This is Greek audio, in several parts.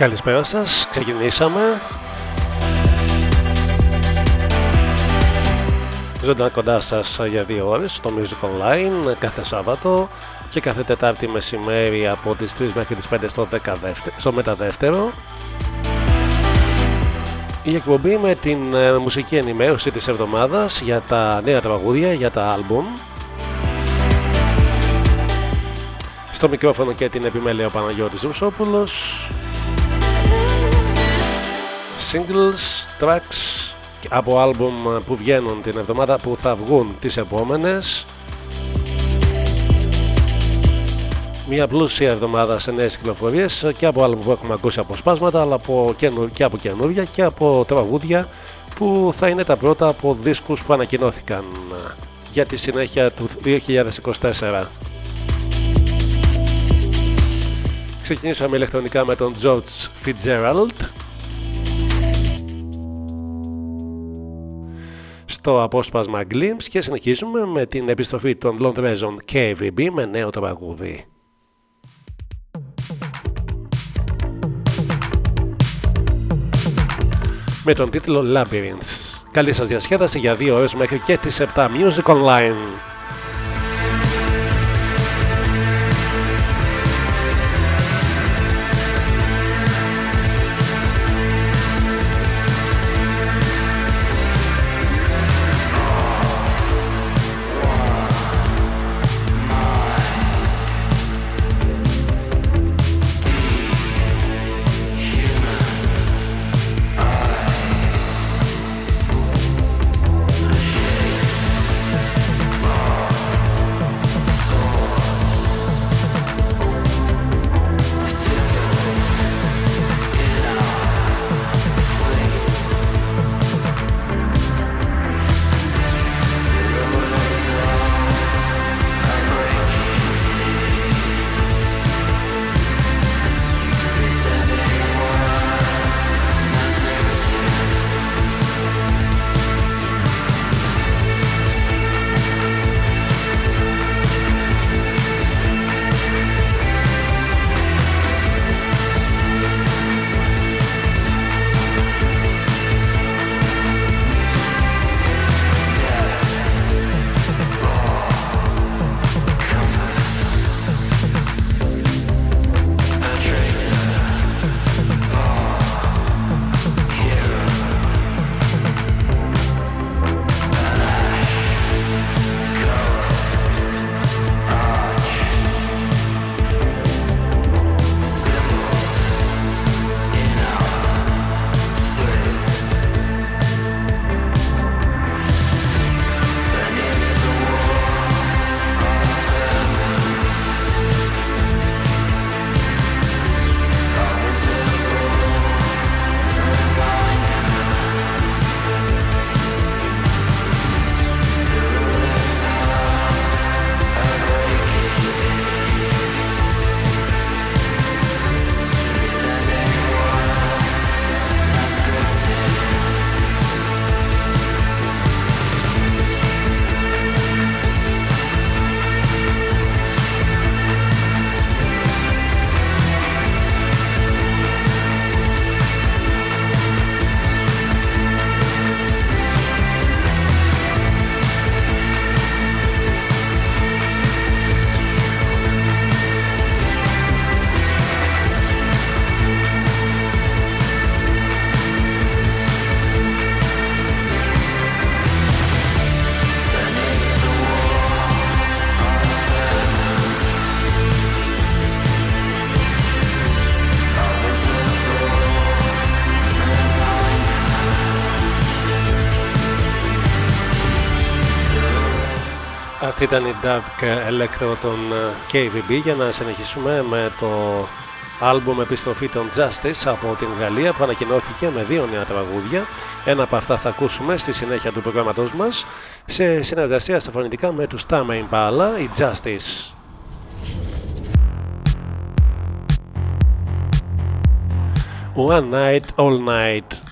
Καλησπέρα σας, ξεκινήσαμε. Ζωντανά κοντά σας για δύο ώρες στο Music Online κάθε Σάββατο και κάθε Τετάρτη μεσημέρι από τις 3 μέχρι τις 5 στο, 10 στο μεταδεύτερο. Η εκπομπή με την ε, μουσική ενημέρωση της εβδομάδας για τα νέα τραγούδια, για τα άλμπουμ. Στο μικρόφωνο και την επιμέλεια ο Παναγιώτης Ρουσόπουλος singles, tracks από άλμπουμ που βγαίνουν την εβδομάδα που θα βγουν τις επόμενες μια πλούσια εβδομάδα σε νέες κυκλοφορίες και από άλμπουμ που έχουμε ακούσει αποσπάσματα αλλά από και από καινούργια και από τραγούδια που θα είναι τα πρώτα από δίσκους που ανακοινώθηκαν για τη συνέχεια του 2024. Ξεκινήσαμε ηλεκτρονικά με τον George Fitzgerald στο απόσπασμα Glimpse και συνεχίζουμε με την επιστροφή των Londrezon KVB με νέο τραγούδι. Με τον τίτλο Labyrinths. Καλή σας διασκέδαση για δύο ώρες μέχρι και τις 7 Music Online. Αυτή ήταν η Dark Electro των ε, KVB για να συνεχίσουμε με το άλμπουμ επιστροφή των Justice από την Γαλλία που ανακοινώθηκε με δύο νέα τραγούδια. Ένα από αυτά θα ακούσουμε στη συνέχεια του προγράμματός μας σε συνεργασία στα φωνητικά με τους Tama Impala, η Justice. One night, all night.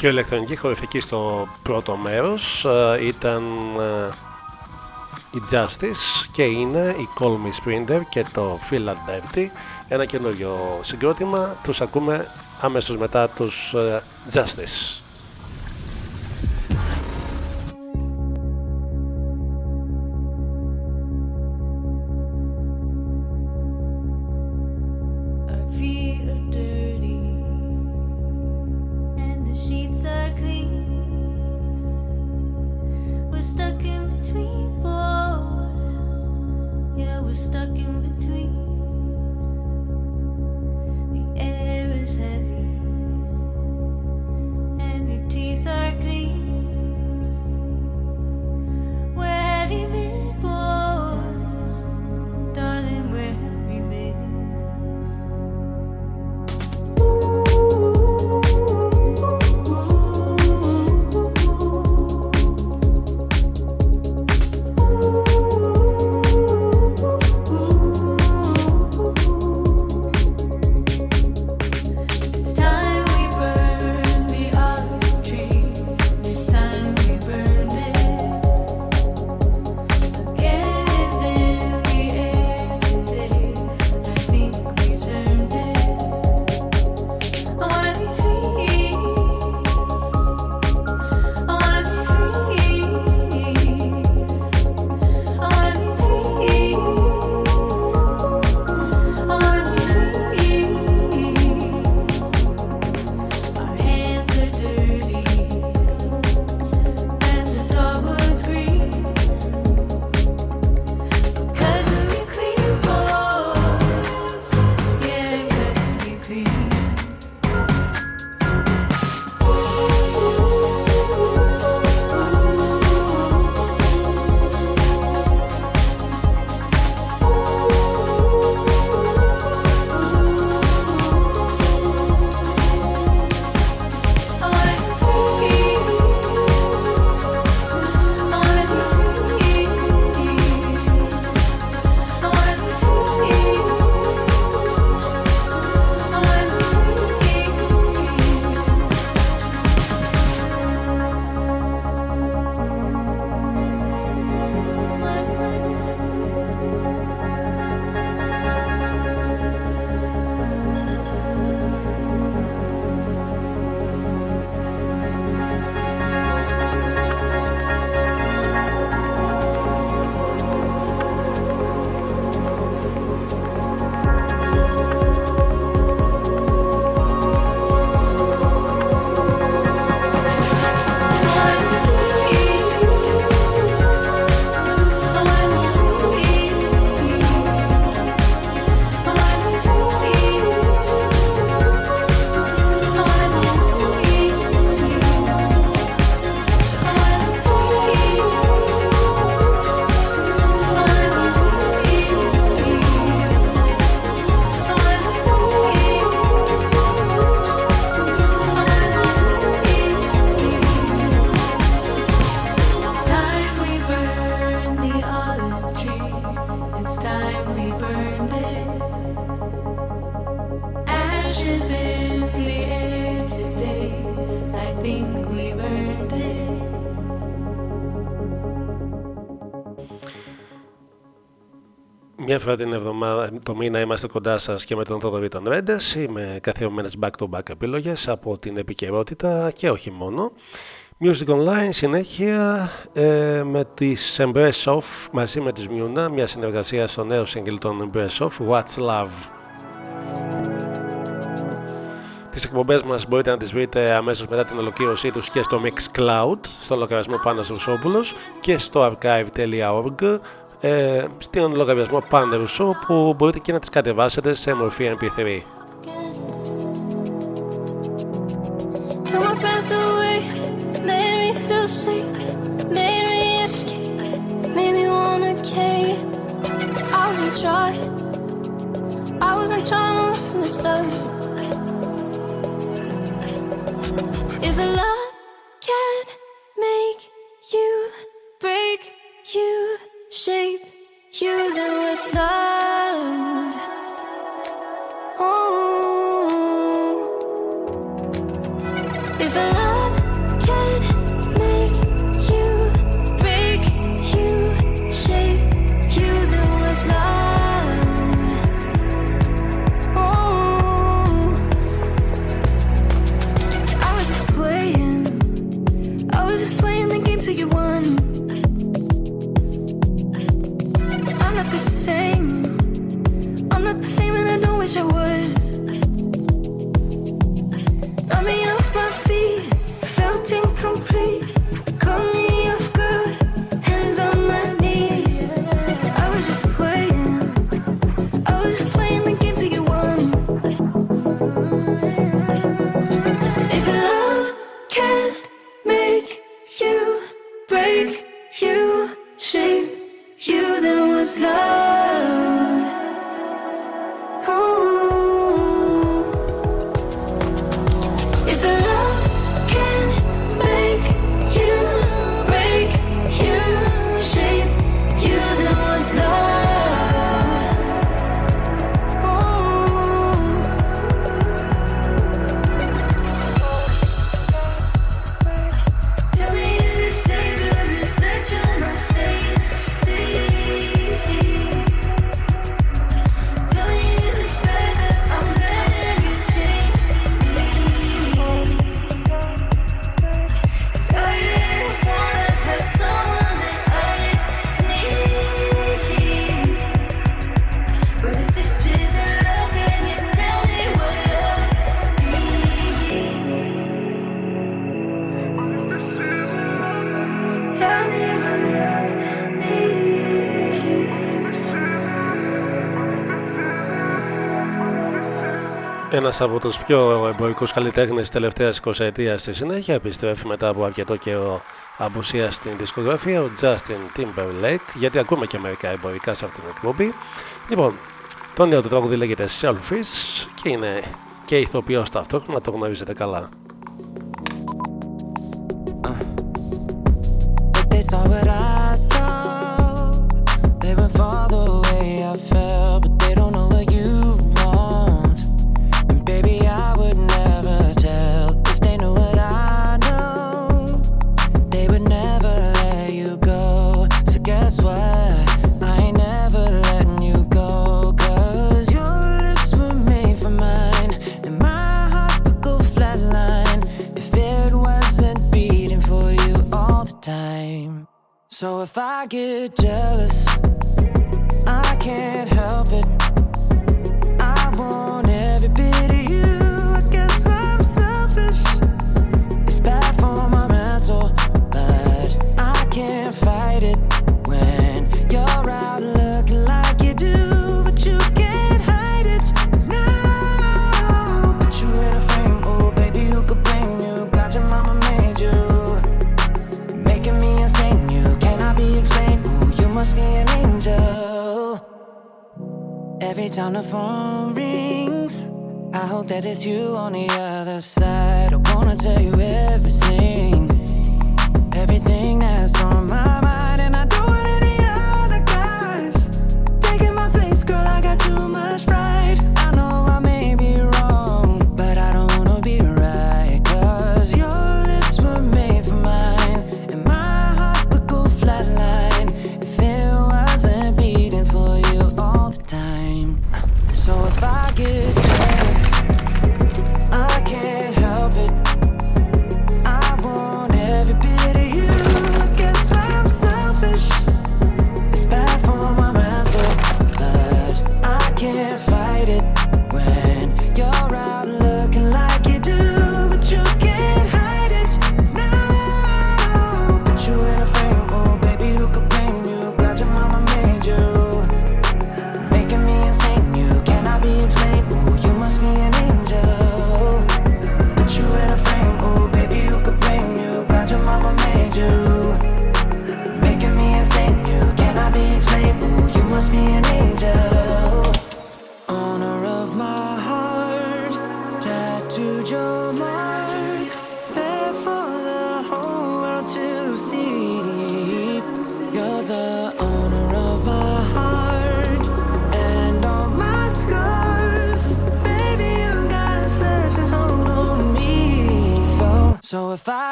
Και η ηλεκτρονική χορηφική στο πρώτο μέρος ήταν η Justice και είναι η Call Me Sprinter και το Feel Dirty ένα καινούριο συγκρότημα. Τους ακούμε αμέσως μετά τους Justice Μια φορά την εβδομάδα, το μήνα είμαστε κοντά σας και με τον Θοδωρή των Ρέντες. Είμαι καθιερωμένε back-to-back επιλογές από την επικαιρότητα και όχι μόνο. Music Online συνέχεια ε, με τις Embrace Off μαζί με τις Μιούνα, μια συνεργασία στο νέο single των Embrace Off, What's Love. Τις εκπομπές μας μπορείτε να τις βρείτε αμέσως μετά την ολοκλήρωσή τους και στο Mixcloud, στο λογαριασμό Πάνος Ρουσόπουλος και στο archive.org ε, λογαριασμό Panda που μπορείτε και να τις κατεβάσετε σε μορφή MP3. Shape you, there was love. Oh. Ένας από τους πιο εμπορικούς καλλιτέχνες της τελευταίας 20 ετία στη συνέχεια επιστρέφει μετά από αρκετό καιρό απουσία στην δισκογραφία, ο Justin Timberlake, γιατί ακούμε και μερικά εμπορικά σε αυτήν την εκπομπή. Λοιπόν, το νέο του τη λέγεται Selfish και είναι και ηθοποιός ταυτόχρονα, το γνωρίζετε καλά. If I get jealous Every time the phone rings, I hope that it's you on the other side. I wanna tell you everything, everything that's on my mind.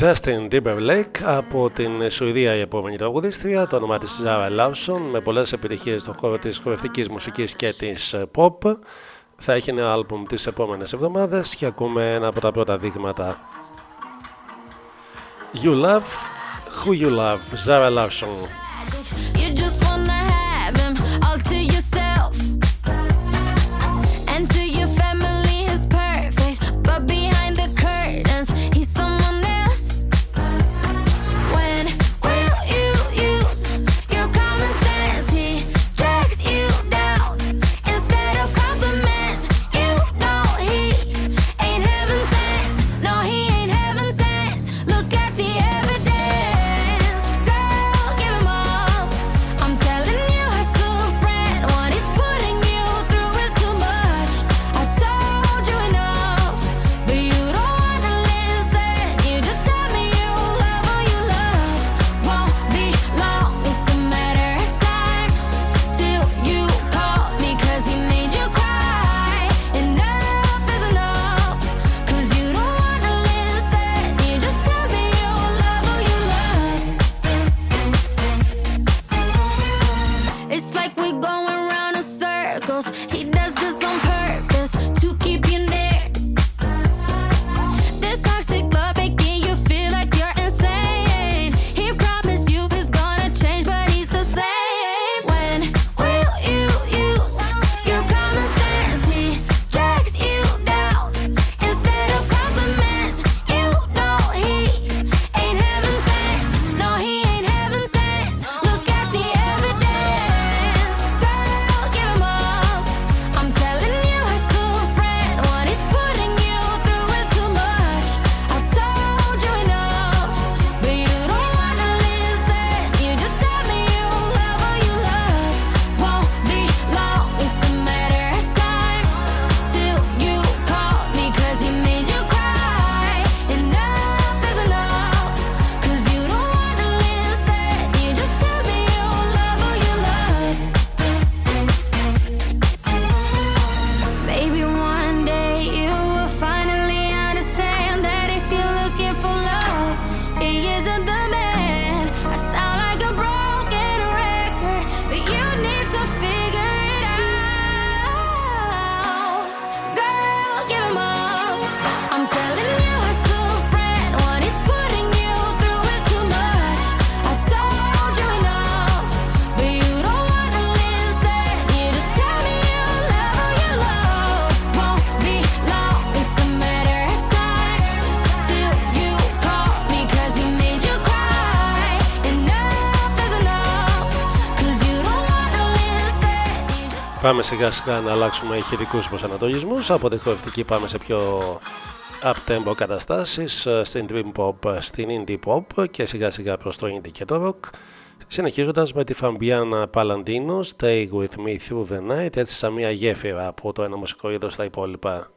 Justin Timberlake από την Σουηδία η επόμενη τραγουδίστρια, το όνομα της Zara Lawson με πολλές επιτυχίες στον χώρο της χορευτικής μουσικής και της pop. Θα έχει ένα άλμπουμ τις επόμενες εβδομάδες και ακούμε ένα από τα πρώτα δείγματα. You Love Who You Love, Zara Lawson Πάμε σιγά σιγά να αλλάξουμε ηχηρικούς προσανατολισμούς. Από τη χορευτική πάμε σε πιο up-tempo καταστάσεις στην dream pop, στην indie pop και σιγά σιγά προς το indie και το rock. Συνεχίζοντας με τη Φαμπιάνα Παλαντίνο, Stay With Me Through The Night, έτσι σαν μια γέφυρα από το ένα μουσικό είδος στα υπόλοιπα.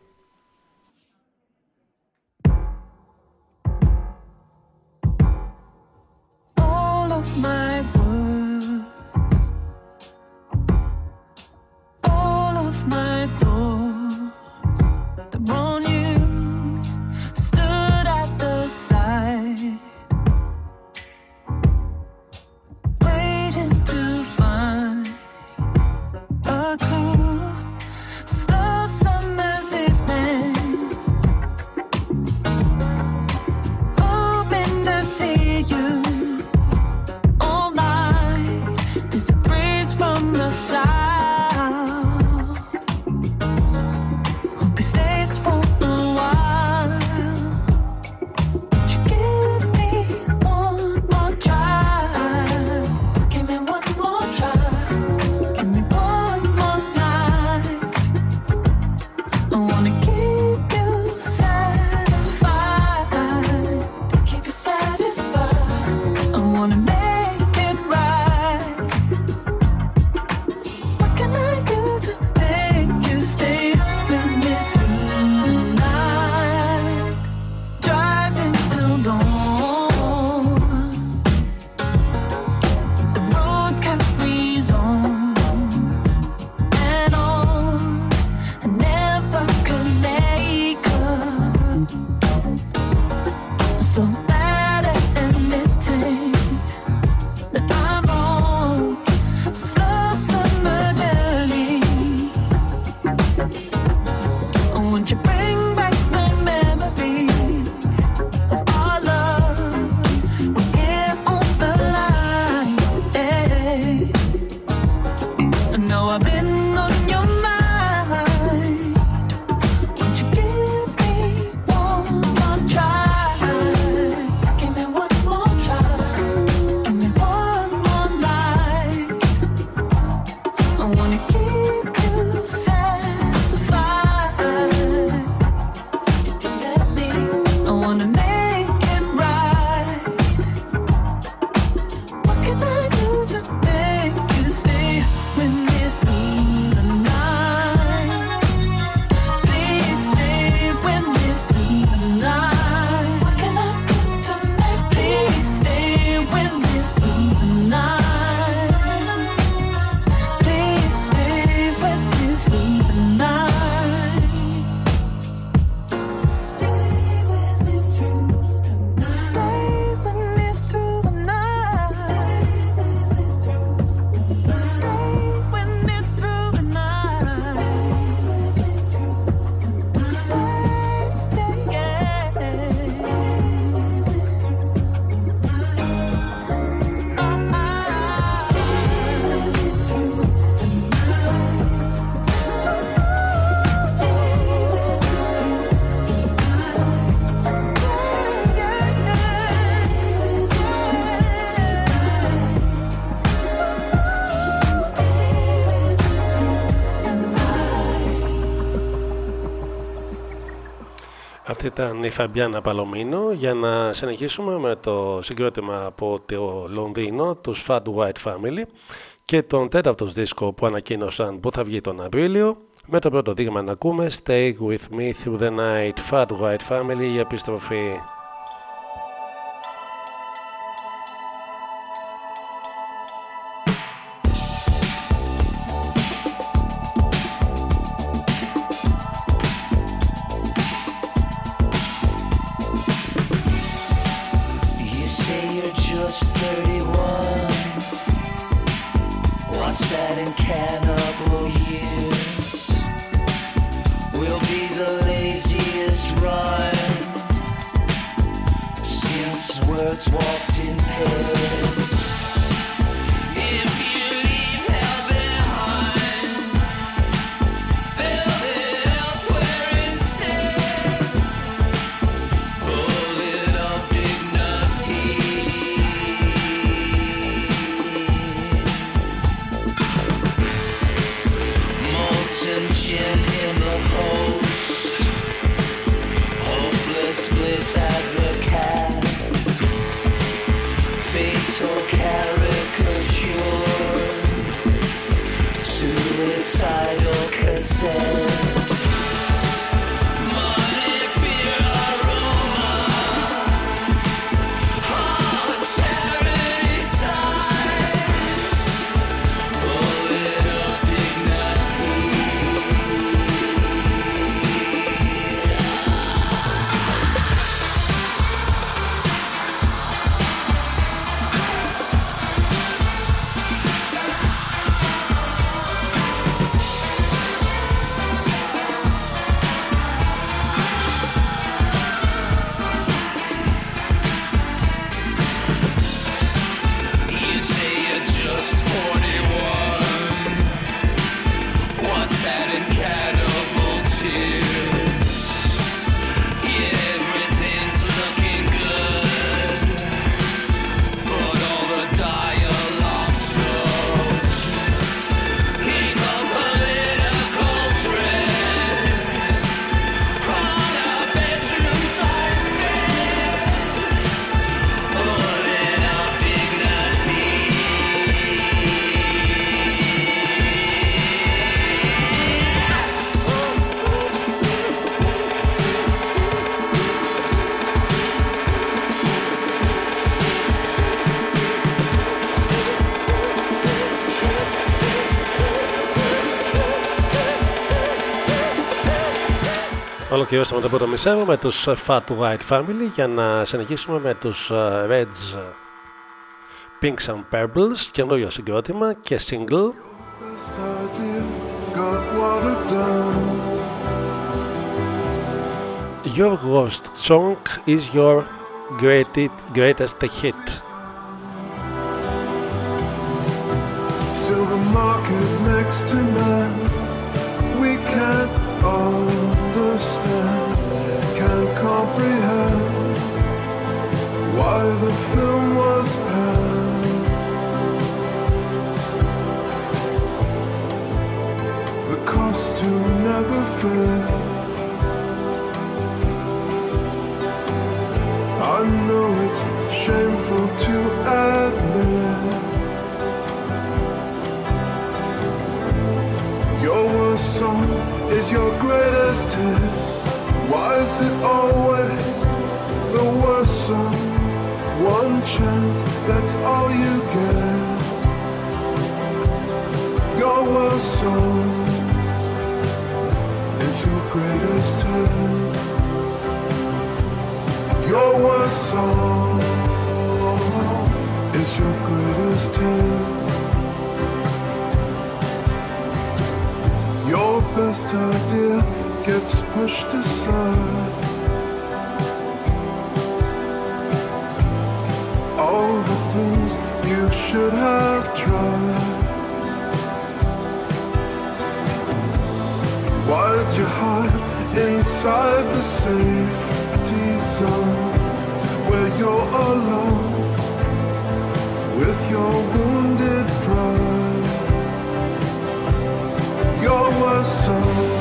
Ήταν η Φαμπιάνα Παλομίνο για να συνεχίσουμε με το συγκρότημα από το Λονδίνο, τους Fat White Family και τον τέταρτο δίσκο που ανακοίνωσαν που θα βγει τον Απρίλιο. Με το πρώτο δείγμα να ακούμε Stay With Me Through The Night Fat White Family η επιστροφή Ολοκληρώσαμε το πρώτο μισέρο με τους Fat White Family για να συνεχίσουμε με τους ε, Reds Pinks and Purples καινούριο συγκρότημα και single Your worst song is your greatest hit. with your wounded pride. You're worth so.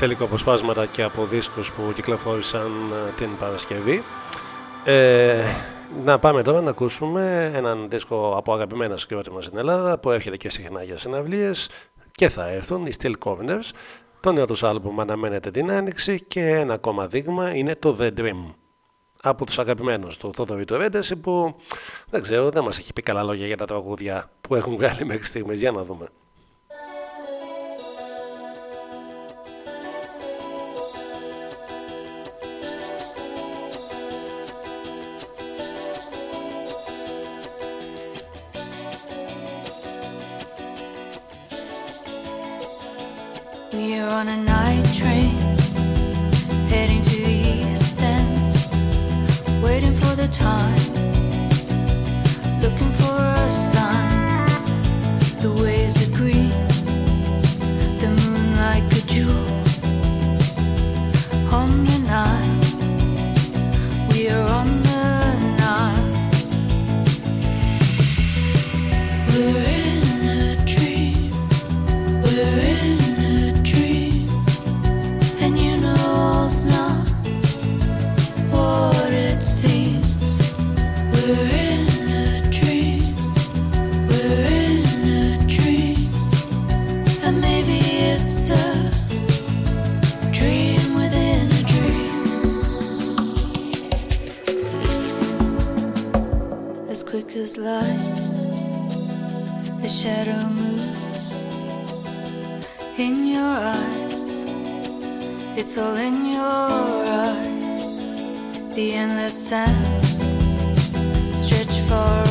Σε λίγο αποσπάσματα και από δίσκους που κυκλοφόρησαν ε, την Παρασκευή. Ε, να πάμε τώρα να ακούσουμε έναν δίσκο από αγαπημένα συγκρότημα στην Ελλάδα που έρχεται και συχνά για συναυλίες και θα έρθουν, οι Steel Corners. Το νέο τους άλμπουμ αναμένεται την Άνοιξη και ένα ακόμα δείγμα είναι το The Dream από τους αγαπημένους του Θόδωρη του Ρέντεση που δεν ξέρω, δεν μας έχει πει καλά λόγια για τα τραγούδια που έχουν βγάλει μέχρι στιγμής. Για να δούμε. We're on a night train heading to the east end, waiting for the time, looking for a sign. As light, the shadow moves in your eyes. It's all in your eyes. The endless sands stretch far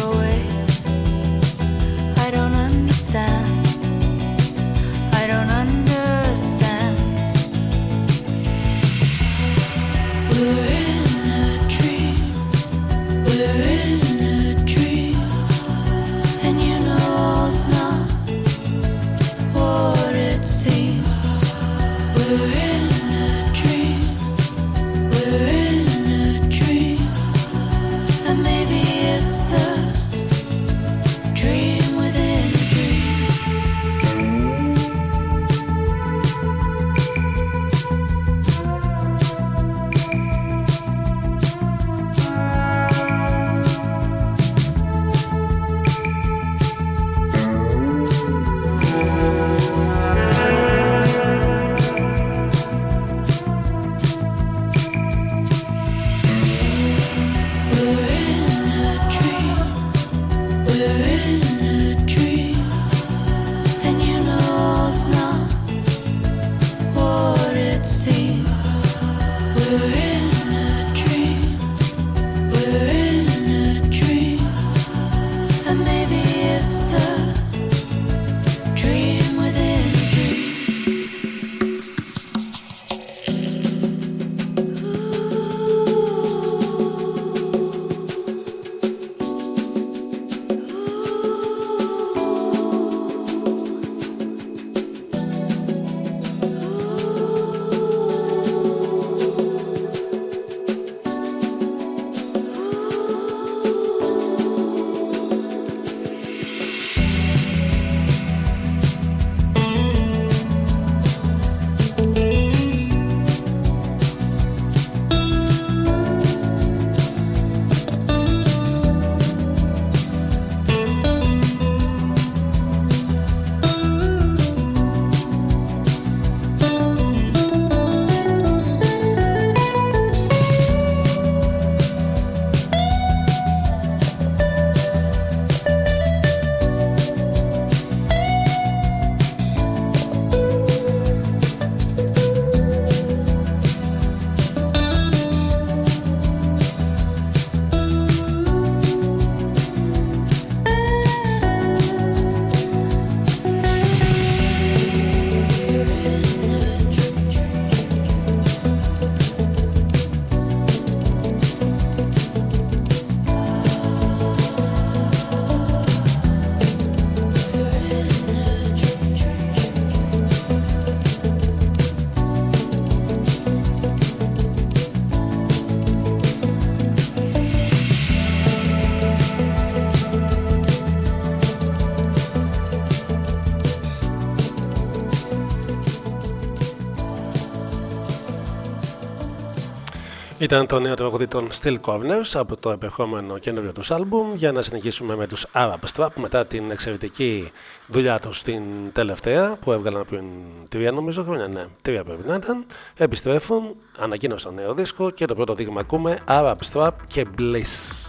Ήταν το νέο τραγούδι των Steel Corners από το επερχόμενο καινούριο τους άλμπουμ για να συνεχίσουμε με τους Arab Strap μετά την εξαιρετική δουλειά τους στην τελευταία που έβγαλαν πριν τρία νομίζω χρόνια, ναι, τρία πρέπει να ήταν. Επιστρέφουν, ανακοίνωσαν νέο δίσκο και το πρώτο δείγμα ακούμε Arab Strap και Bliss.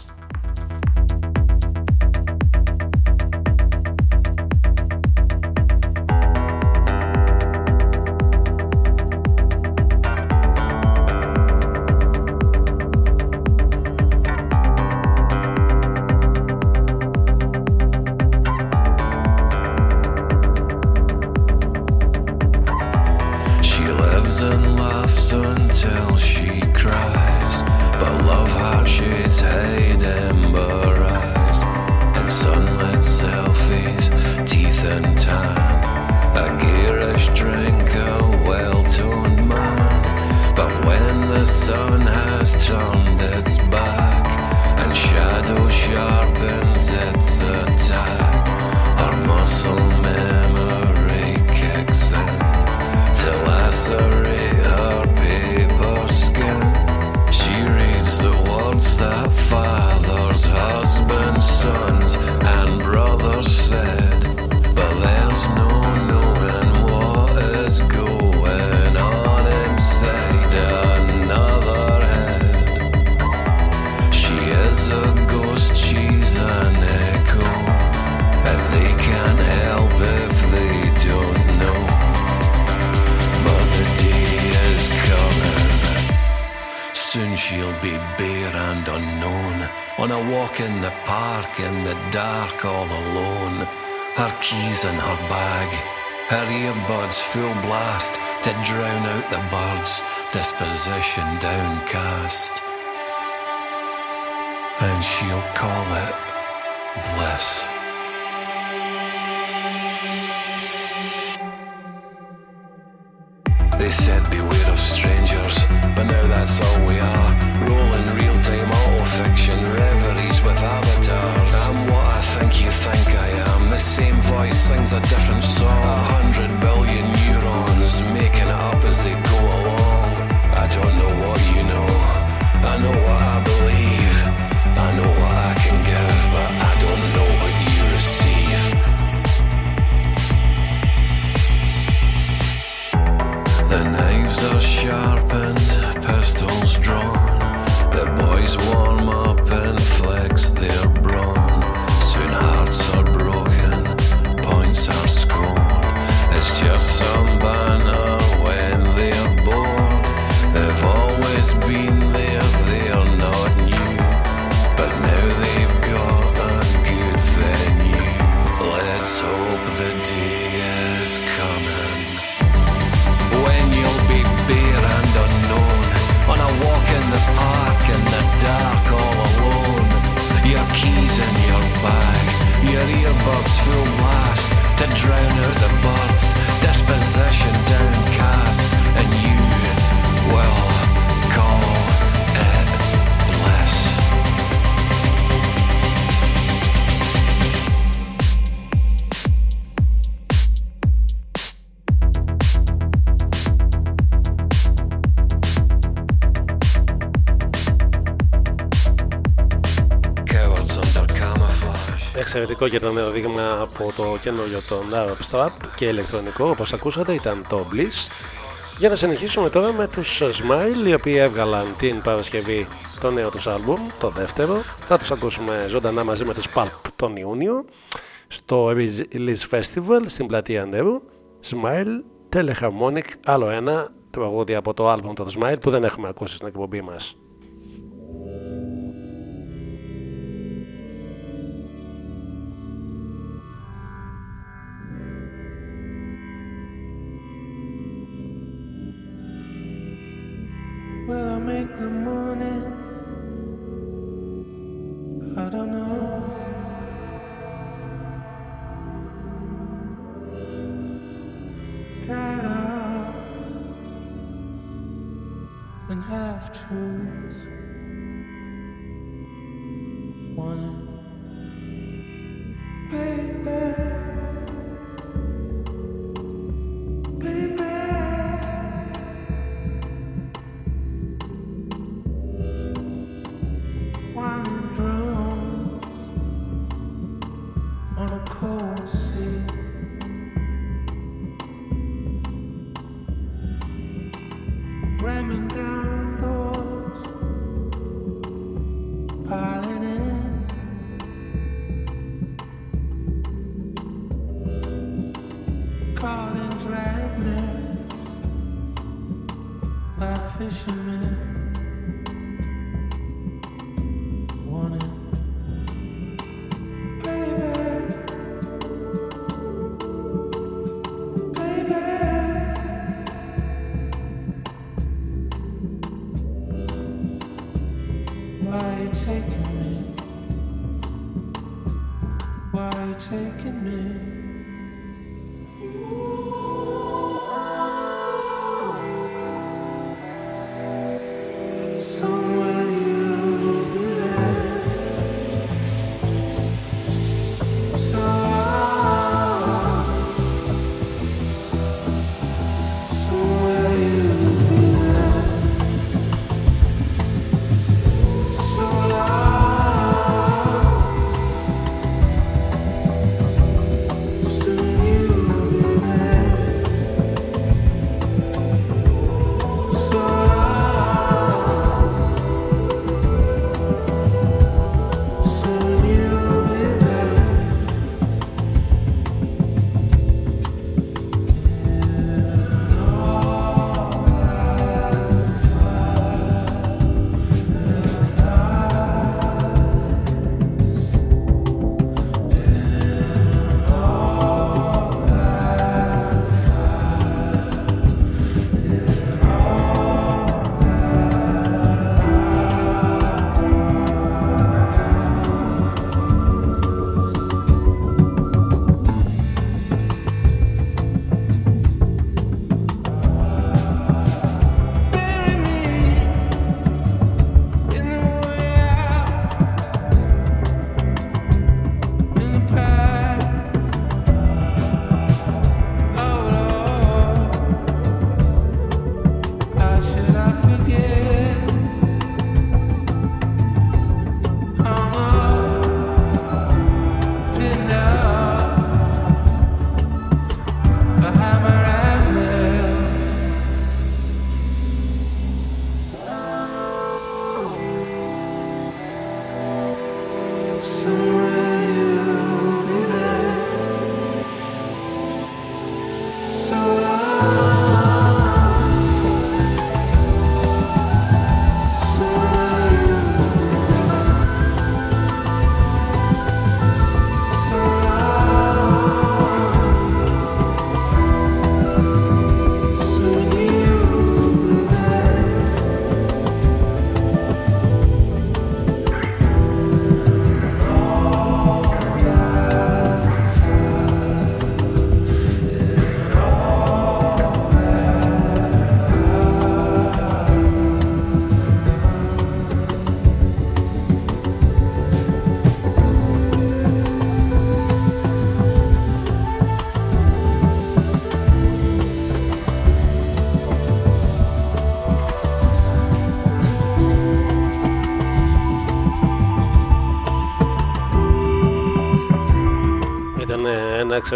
disposition downcast, and she'll call it bliss. Εξαιρετικό και το νέο δείγμα από το καινούριο των Arab Strap και ηλεκτρονικό όπως ακούσατε ήταν το Bliss για να συνεχίσουμε τώρα με τους Smile οι οποίοι έβγαλαν την Παρασκευή το νέο τους άλμπουμ, το δεύτερο. Θα τους ακούσουμε ζωντανά μαζί με τους Pulp τον Ιούνιο στο Release Festival στην πλατεία Νερού. Smile Teleharmonic άλλο ένα τραγούδι από το άλμπουμ το Smile που δεν έχουμε ακούσει στην εκπομπή μας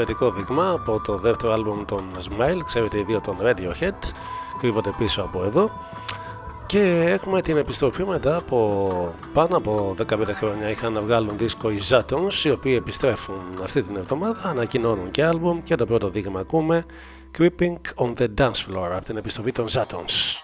εξαιρετικό δείγμα από το δεύτερο άλμπομ των Smile, ξέρετε οι δύο των Radiohead, κρύβονται πίσω από εδώ. Και έχουμε την επιστροφή μετά από πάνω από 15 χρόνια είχαν να βγάλουν δίσκο οι Zatons, οι οποίοι επιστρέφουν αυτή την εβδομάδα, ανακοινώνουν και άλμπομ και το πρώτο δείγμα ακούμε Creeping on the Dance Floor από την επιστροφή των Zatons.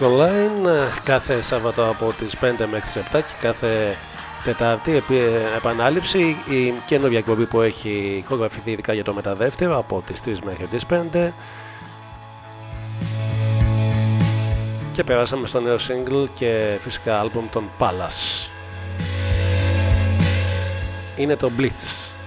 Online κάθε Σάββατο από τις 5 μέχρι τις 7 και κάθε Τετάρτη επανάληψη η καινούργια εκπομπή που έχει χορογραφηθεί ειδικά για το μεταδεύτερο από τις 3 μέχρι τις 5 και περάσαμε στο νέο single και φυσικά άλμπουμ των Palace. Είναι το Blitz.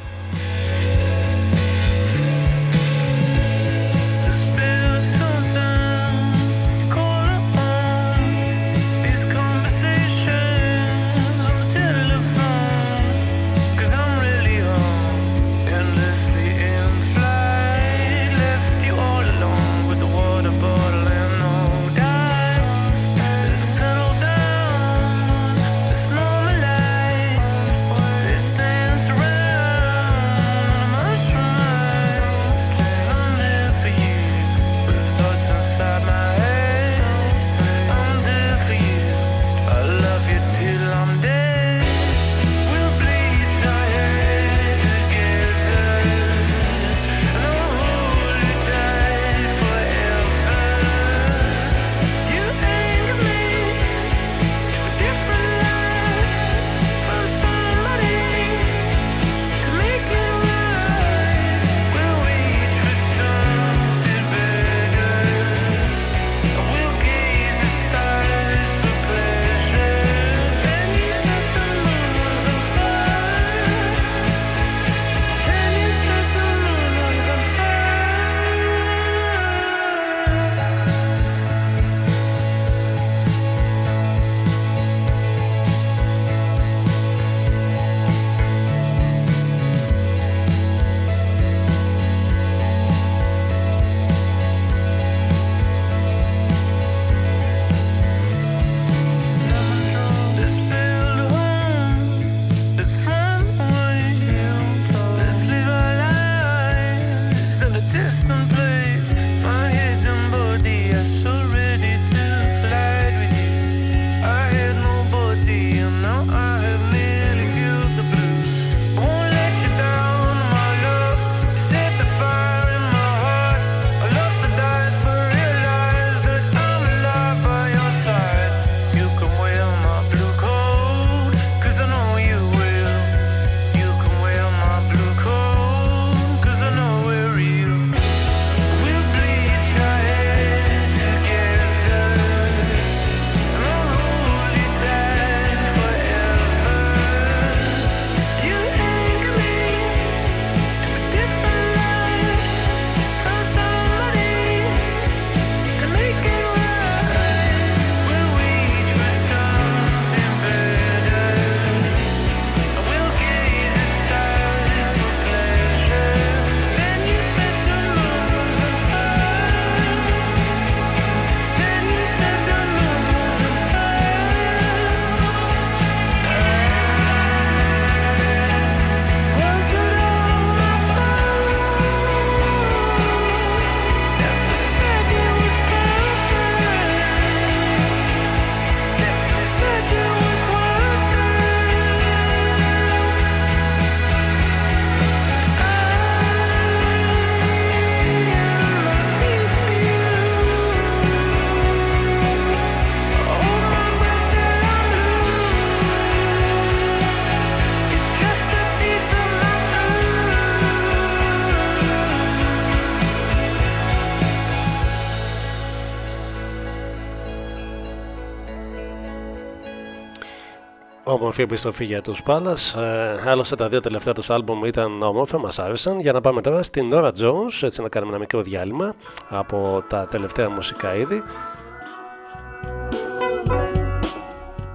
ομορφή επιστροφή για τους Πάλα. Ε, άλλωστε τα δύο τελευταία τους άλμπουμ ήταν ομόρφα, μας άρεσαν. Για να πάμε τώρα στην Nora Jones, έτσι να κάνουμε ένα μικρό διάλειμμα από τα τελευταία μουσικά είδη.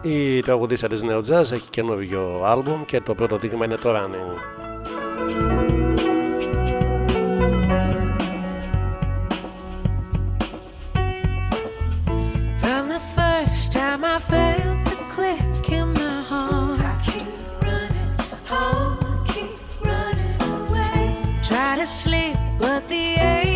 Η τραγουδίστρια της Neo Jazz έχει καινούριο άλμπουμ και το πρώτο δείγμα είναι το Running. try to sleep, but the ache.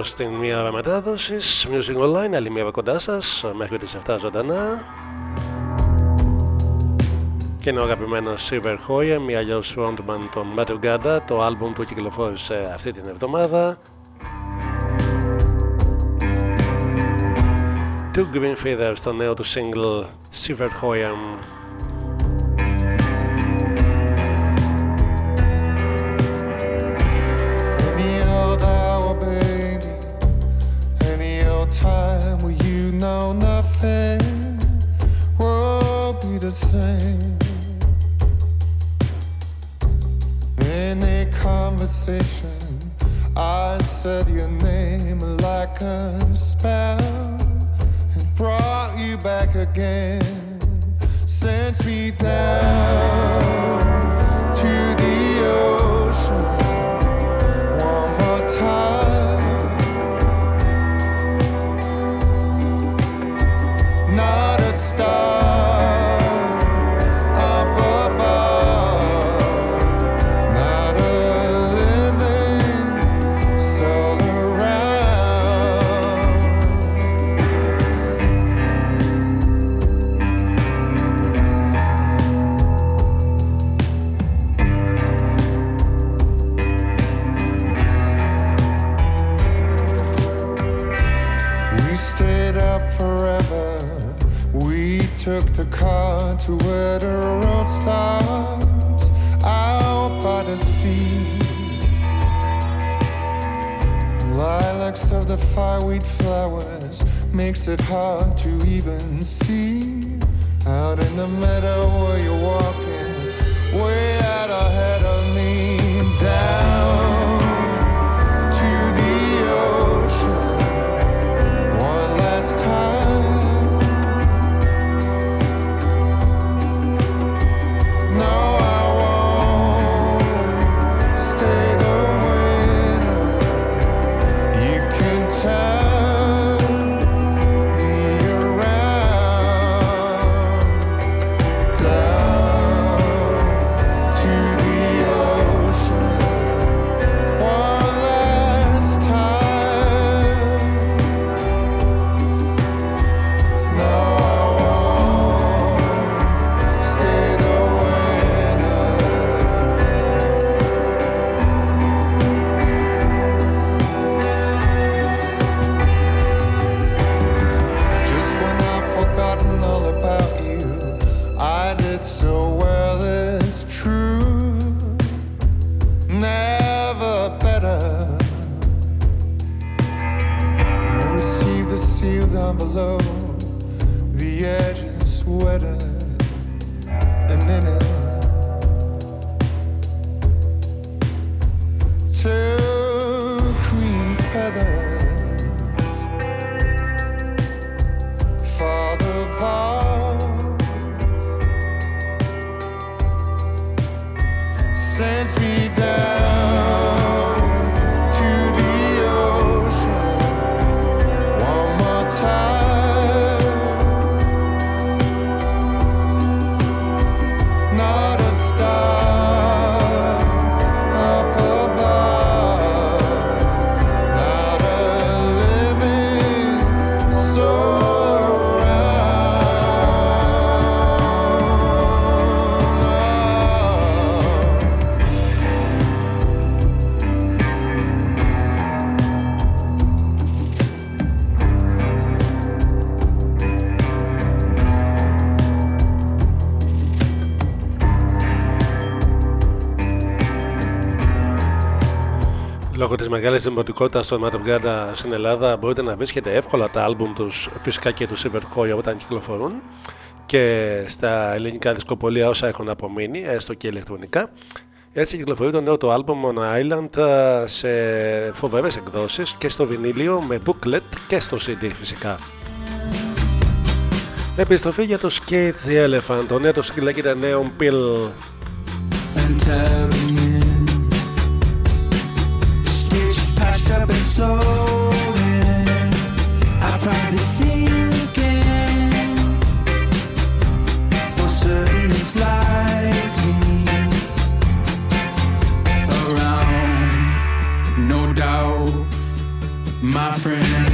Ακριβώς την μία ώρα μετάδοσης. Music Online, άλλη μία ώρα κοντά σας Μέχρι τις 7 ζωντανά. Και είναι ο αγαπημένος Silver Hoyer Μία αλλιώς frontman των Matter Το άλμπουμ του κυκλοφόρησε αυτή την εβδομάδα. Two Green Feathers, το νέο του single Silver Hoyer sweater Λόγω της μεγάλης δημοτικότητας των Matter στην Ελλάδα μπορείτε να βρίσκετε εύκολα τα άλμπουμ τους φυσικά και τους Silver Hoya όταν κυκλοφορούν και στα ελληνικά δισκοπολία όσα έχουν απομείνει, έστω και ηλεκτρονικά. Έτσι κυκλοφορεί το νέο το άλμπουμ On Island ε, σε φοβερές εκδόσεις και στο βινίλιο με booklet και στο CD φυσικά. Επιστροφή για το Skate the Elephant, το νέος το single λέγεται Neon Pill. I'll probably see you again. Certain it's likely around, no doubt, my friend.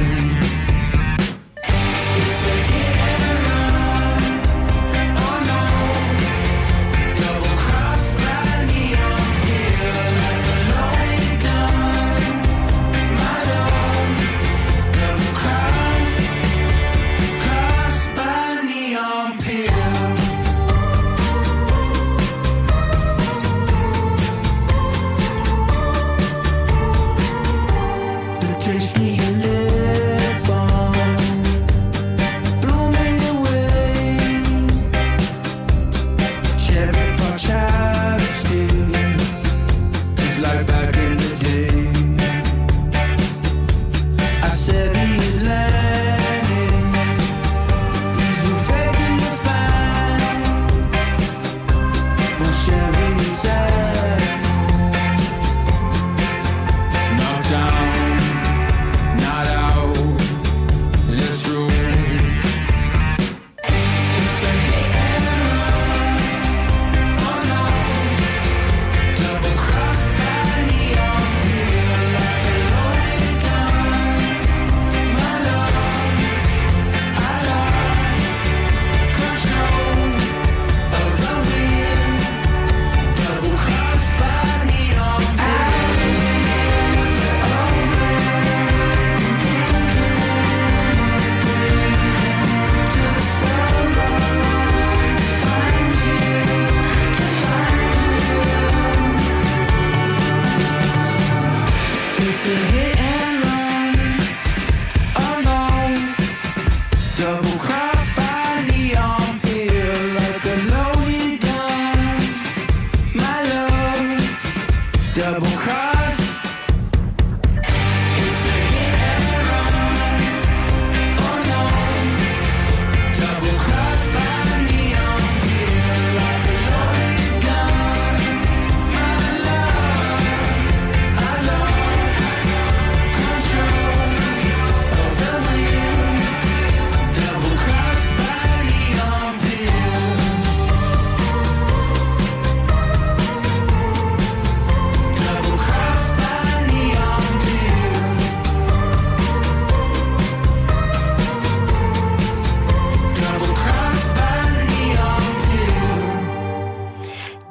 incredible.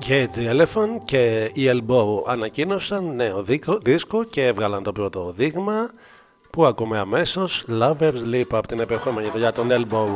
Cage Elephant και η Elbow ανακοίνωσαν νέο δίκο- δίσκο και έβγαλαν το πρώτο δείγμα που ακούμε αμέσως Lovers Leap από την επερχόμενη δουλειά των Elbow.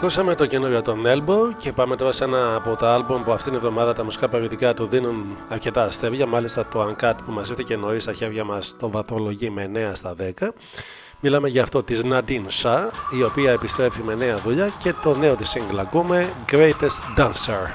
Ακούσαμε το καινούριο των Elbow και πάμε τώρα σε ένα από τα άλμπομ που αυτήν την εβδομάδα τα μουσικά περιοδικά του δίνουν αρκετά αστέρια. Μάλιστα το Uncut που μας ήρθε και νωρίς στα χέρια μας το βαθρολογεί με 9 στα 10. Μιλάμε για αυτό της Nadine Shah η οποία επιστρέφει με νέα δουλειά και το νέο της single ακούμε Greatest Dancer.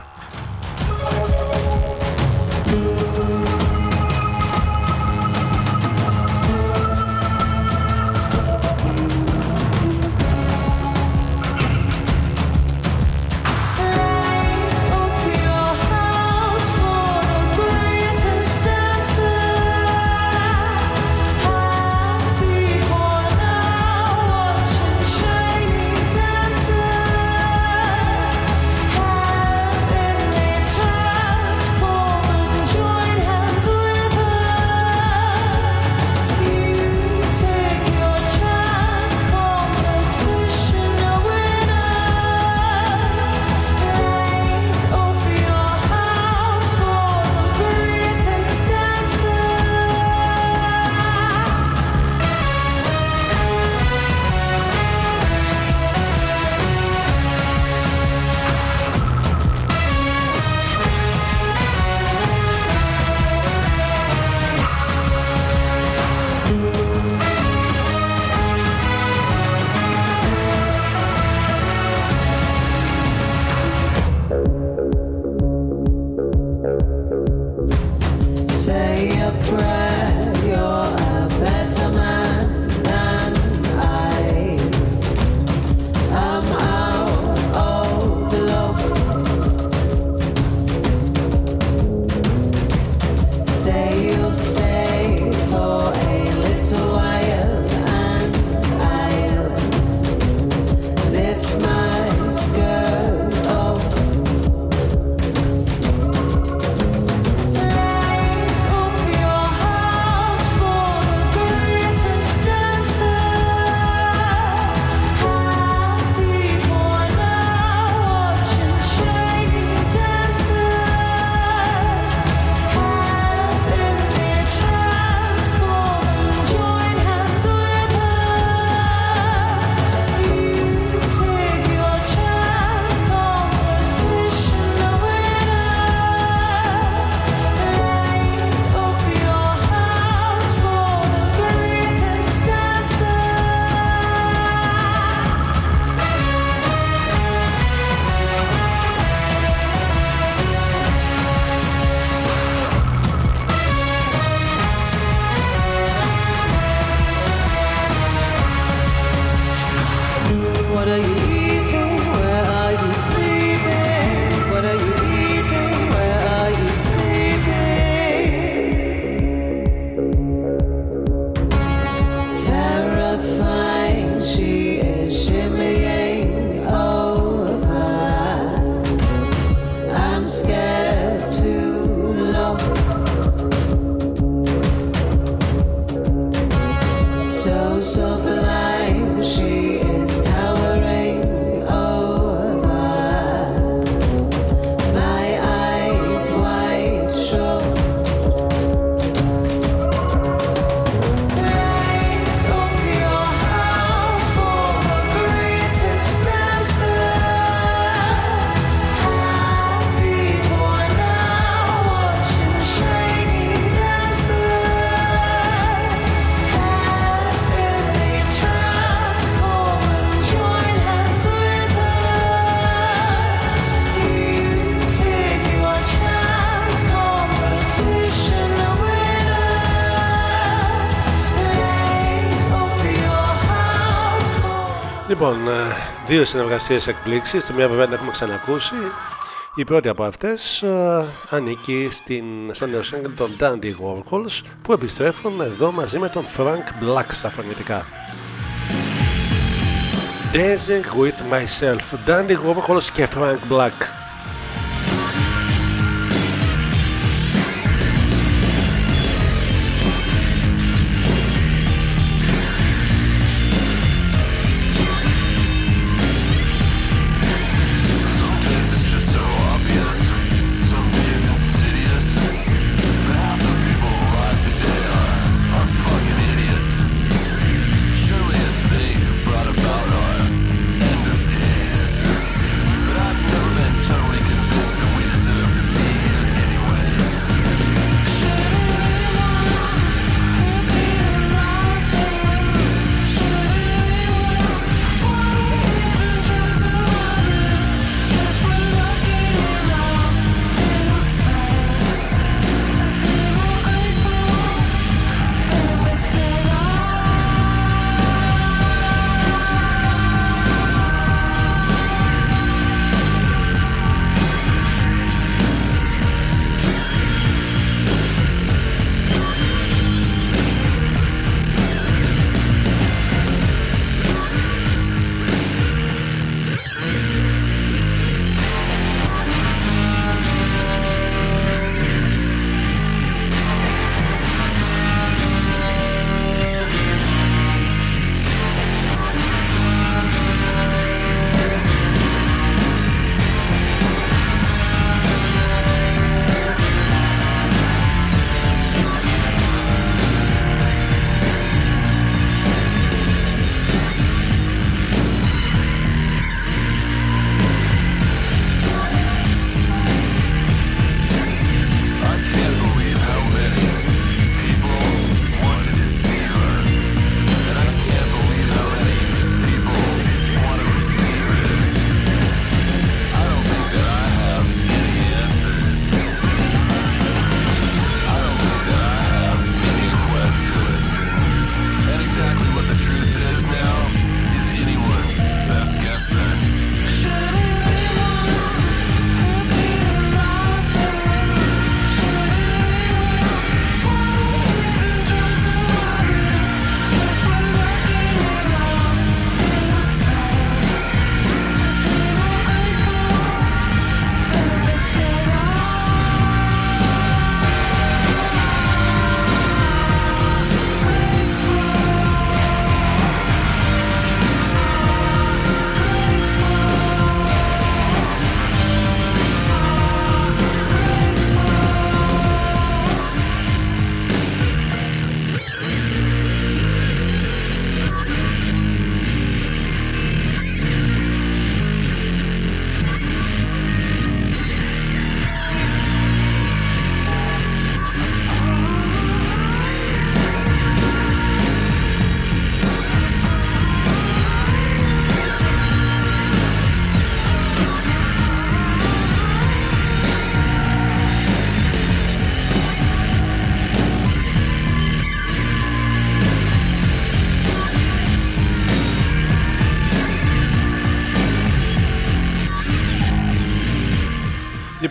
δύο συνεργασίες εκπλήξεις, μία βέβαια την έχουμε ξανακούσει. Η πρώτη από αυτές ε, ανήκει στην, στο νέο των Dandy Warhols που επιστρέφουν εδώ μαζί με τον Frank Black στα φωνητικά. Dancing with myself, Dandy Warhols και Frank Black.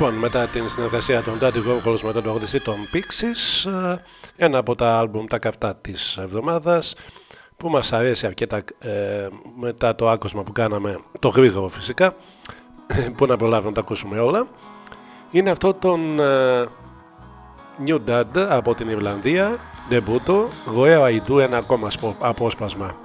Λοιπόν, μετά την συνεργασία των Daddy Warhols με τον τραγουδιστή των Pixies, ε, ένα από τα άλμπουμ τα καυτά της εβδομάδας που μας αρέσει αρκετά ε, μετά το άκουσμα που κάναμε, το γρήγορο φυσικά, που να προλάβουμε να τα ακούσουμε όλα, είναι αυτό τον ε, New Dad από την Ιρλανδία, Debuto, Where I Do, ένα ακόμα σπο- απόσπασμα.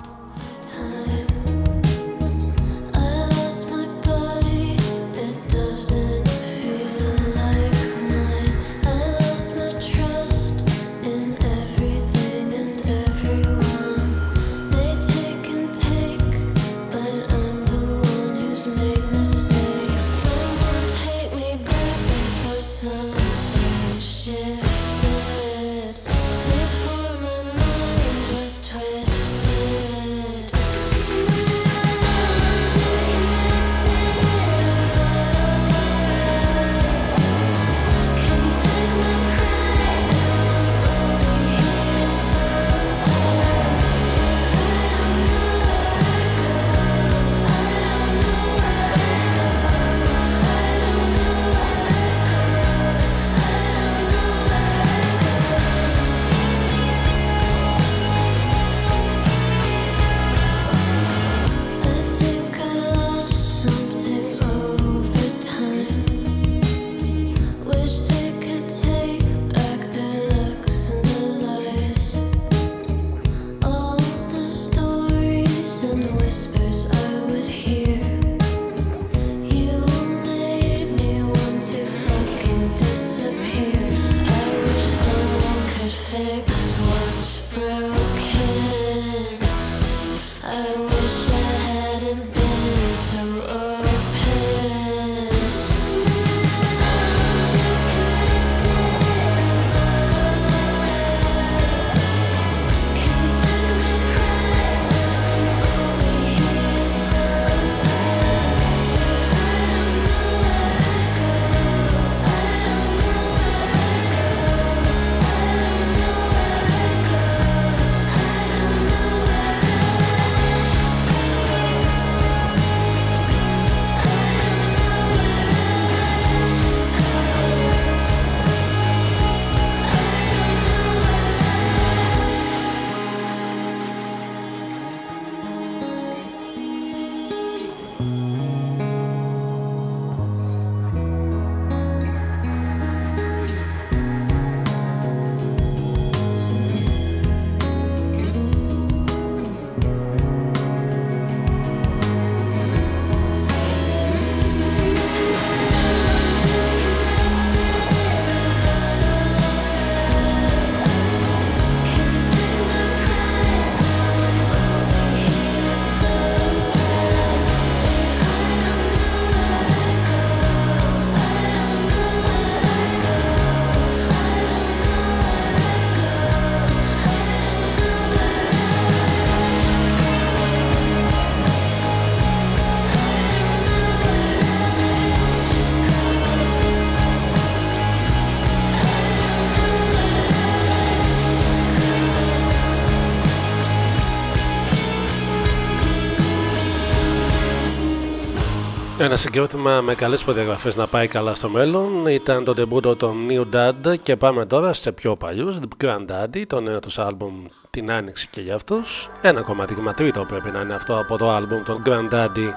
Ένα συγκρότημα με καλές προδιαγραφές να πάει καλά στο μέλλον. Ήταν το debut των New Dad και πάμε τώρα σε πιο παλιούς. The Grand Daddy, το νέο τους άλμπουμ την άνοιξη και για αυτούς. Ένα κομματίγμα τρίτο πρέπει να είναι αυτό από το άλμπουμ των Grand Daddy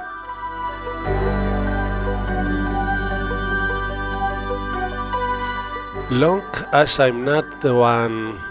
Long as I'm not the one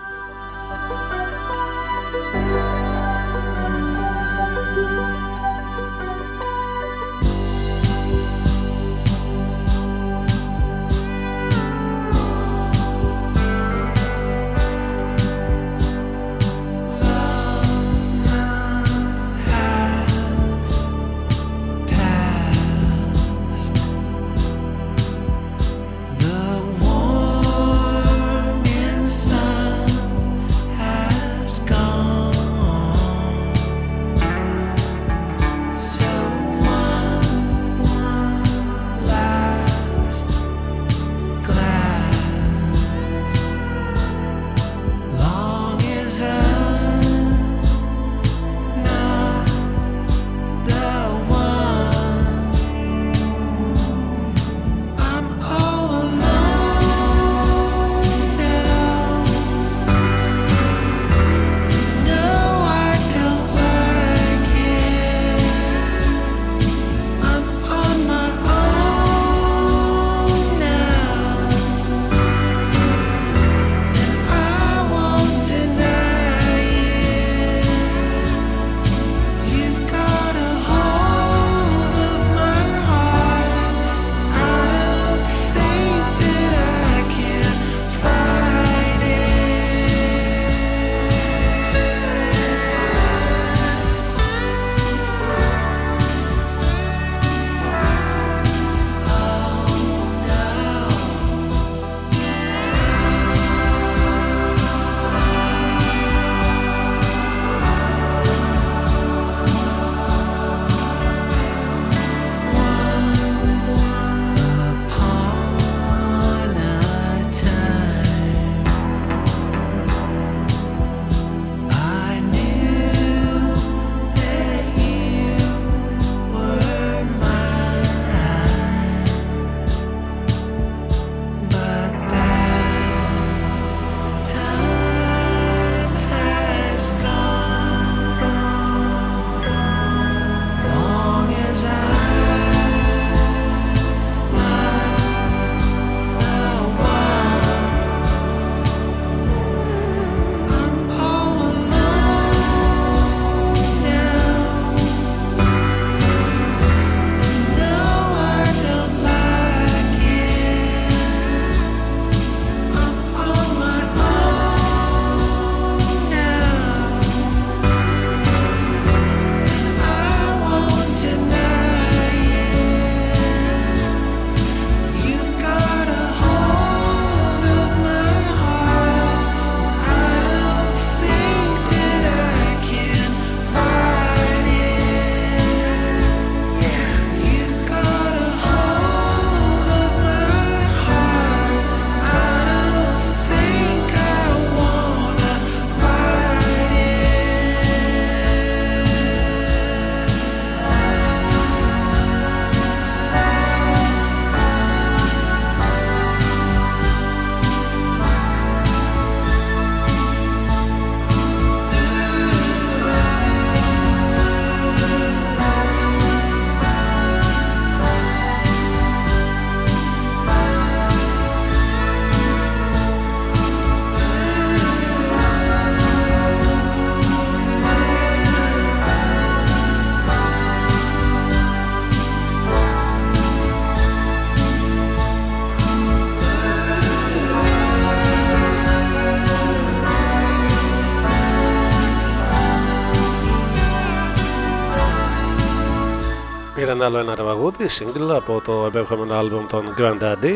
Ήταν άλλο ένα τραγούδι, single από το επερχόμενο άλμπουμ των Grand Daddy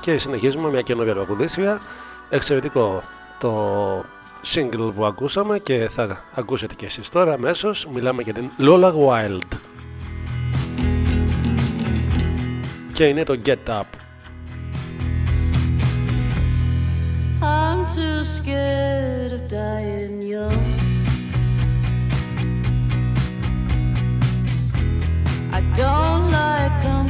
και συνεχίζουμε μια καινούργια τραγουδίστρια. Εξαιρετικό το single που ακούσαμε και θα ακούσετε και εσείς τώρα αμέσως. Μιλάμε για την Lola Wild. Και είναι το Get Up. I'm too scared of dying young. Don't like company,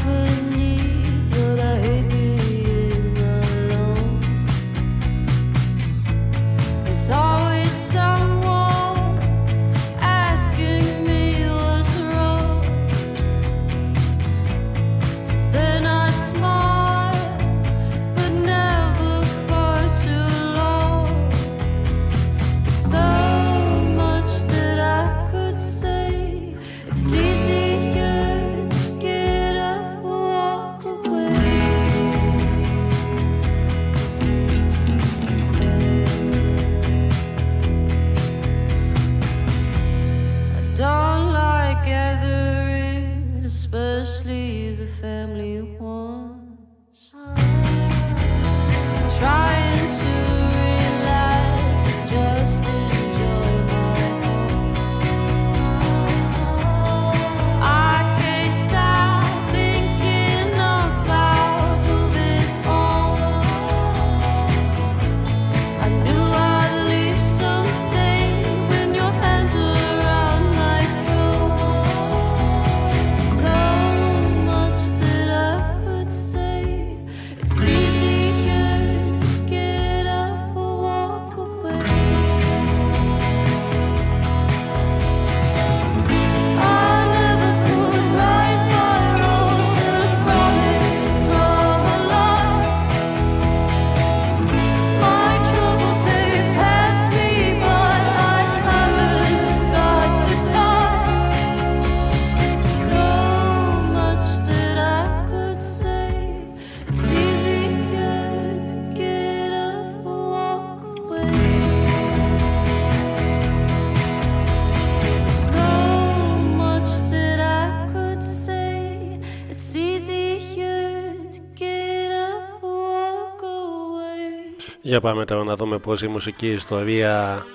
Για πάμε τώρα να δούμε πώς η μουσική ιστορία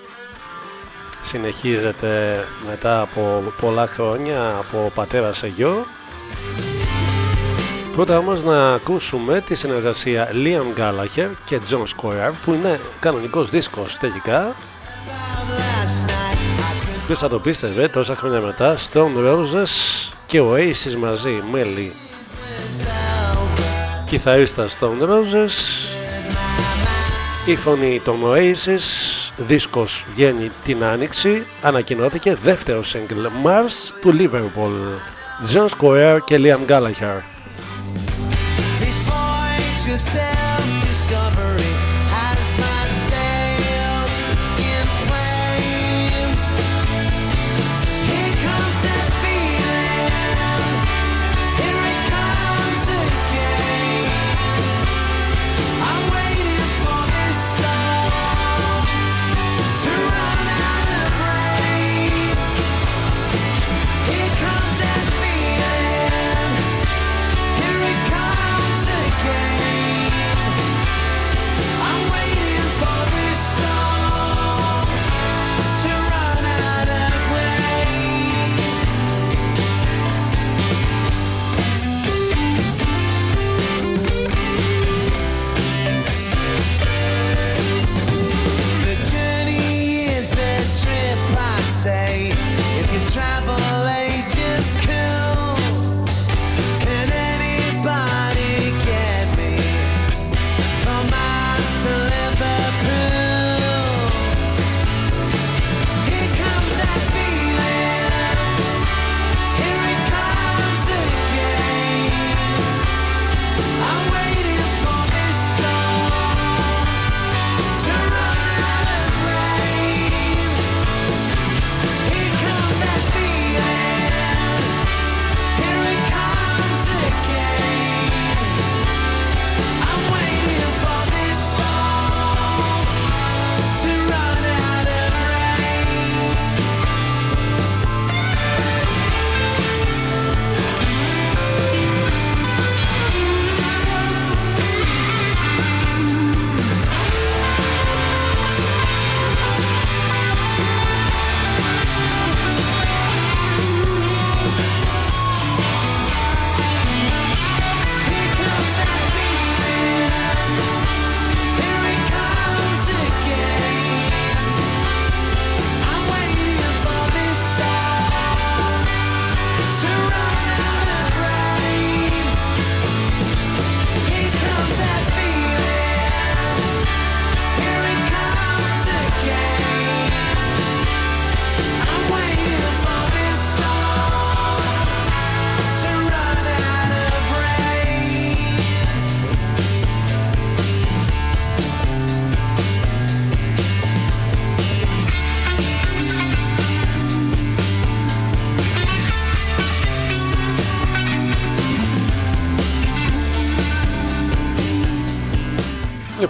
συνεχίζεται μετά από πολλά χρόνια από πατέρα σε γιο. Πρώτα όμως να ακούσουμε τη συνεργασία Liam Gallagher και John Squire που είναι κανονικός δίσκος τελικά. Ποιος θα το πίστευε τόσα χρόνια μετά Stone Roses και Oasis μαζί μέλη κιθαρίστα Stone Roses η φωνή των Oasis δίσκος βγαίνει την Άνοιξη ανακοινώθηκε δεύτερο single Mars του Liverpool John Square και Liam Gallagher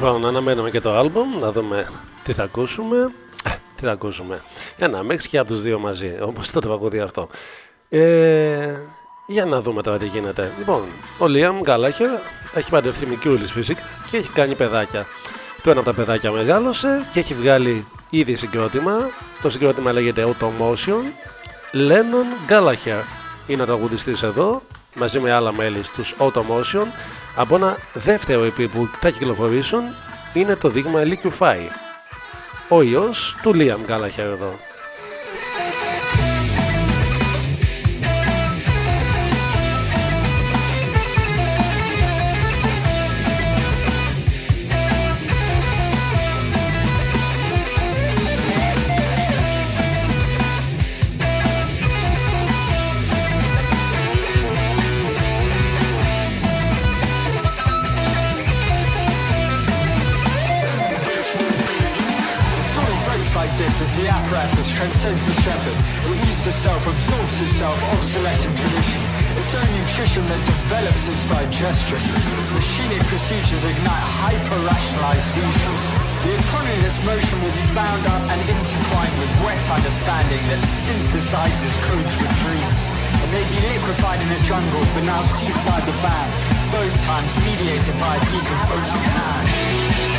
Λοιπόν, αναμένουμε και το άλμπουμ, να δούμε τι θα ακούσουμε. Ε, τι θα ακούσουμε. Ένα μίξ και από τους δύο μαζί, όπως το τραγούδι αυτό. Ε, για να δούμε τώρα τι γίνεται. Λοιπόν, ο Λίαμ Γκάλαχερ έχει παντρευτεί Μικιούλης φυσικά και έχει κάνει παιδάκια. Το ένα από τα παιδάκια μεγάλωσε και έχει βγάλει ήδη συγκρότημα. Το συγκρότημα λέγεται Automotion. Lennon Gallagher είναι ο τραγουδιστής εδώ μαζί με άλλα μέλη στους Automotion από ένα δεύτερο EP που θα κυκλοφορήσουν είναι το δείγμα Liquify. Ο ιός του Liam Gallagher εδώ. Transcends the shepherd. It eats itself, absorbs itself, obsolescent tradition. It's own nutrition that develops its digestion. Machinic procedures ignite hyper-rationalized seizures. The autonomy that's motion will be bound up and intertwined with wet understanding that synthesizes codes for dreams. It may be liquefied in the jungle, but now seized by the band. Both times mediated by a decomposing hand.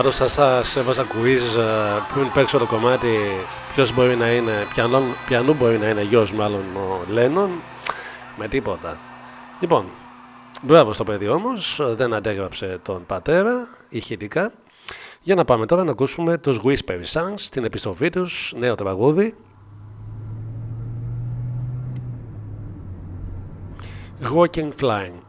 Πάντως θα σας έβαζα quiz ε, πριν παίξω το κομμάτι ποιος μπορεί να είναι, ποιανόν, ποιανού μπορεί να είναι γιος μάλλον ο Λένον με τίποτα. Λοιπόν, μπράβο στο παιδί όμως, δεν αντέγραψε τον πατέρα ηχητικά. Για να πάμε τώρα να ακούσουμε τους Whisper Sons, την επιστροφή τους, νέο τραγούδι. Walking Flying.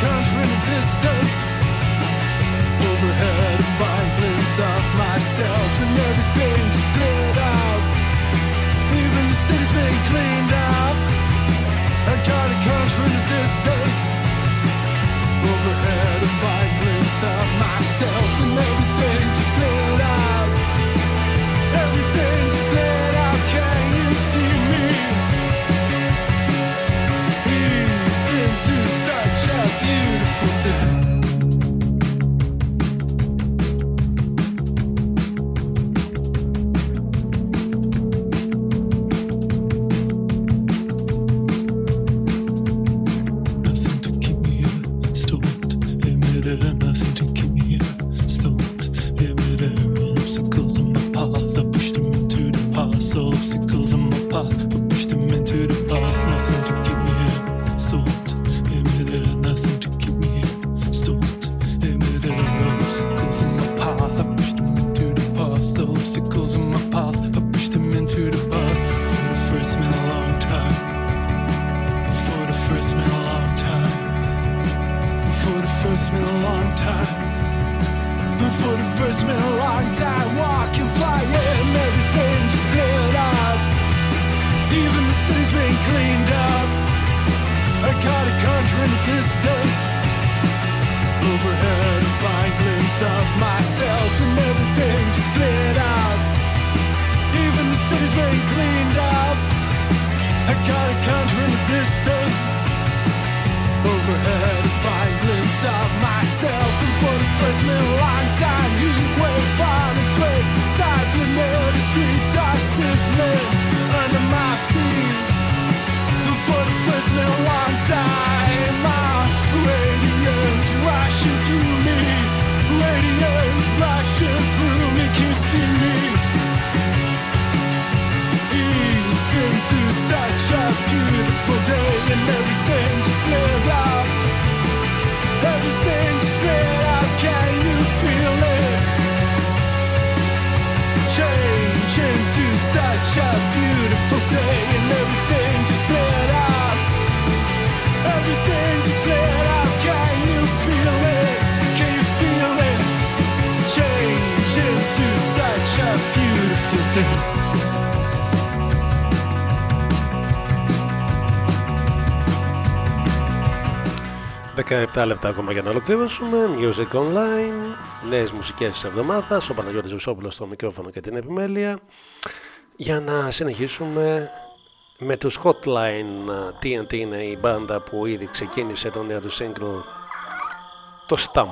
country in the distance. Overhead, a fine glimpse of myself, and everything just cleared out. Even the city's been cleaned up. I got a country in the distance. Overhead, a fine glimpse of myself, and everything just cleared out. Everything just cleared out. Can you see me? beautiful day. 7 λεπτά ακόμα για να ολοκληρώσουμε. Music Online, νέες μουσικές της εβδομάδας. Ο Παναγιώτης Ζωσόπουλο στο μικρόφωνο και την επιμέλεια. Για να συνεχίσουμε με τους Hotline TNT είναι η μπάντα που ήδη ξεκίνησε τον νέο του single το σταμ.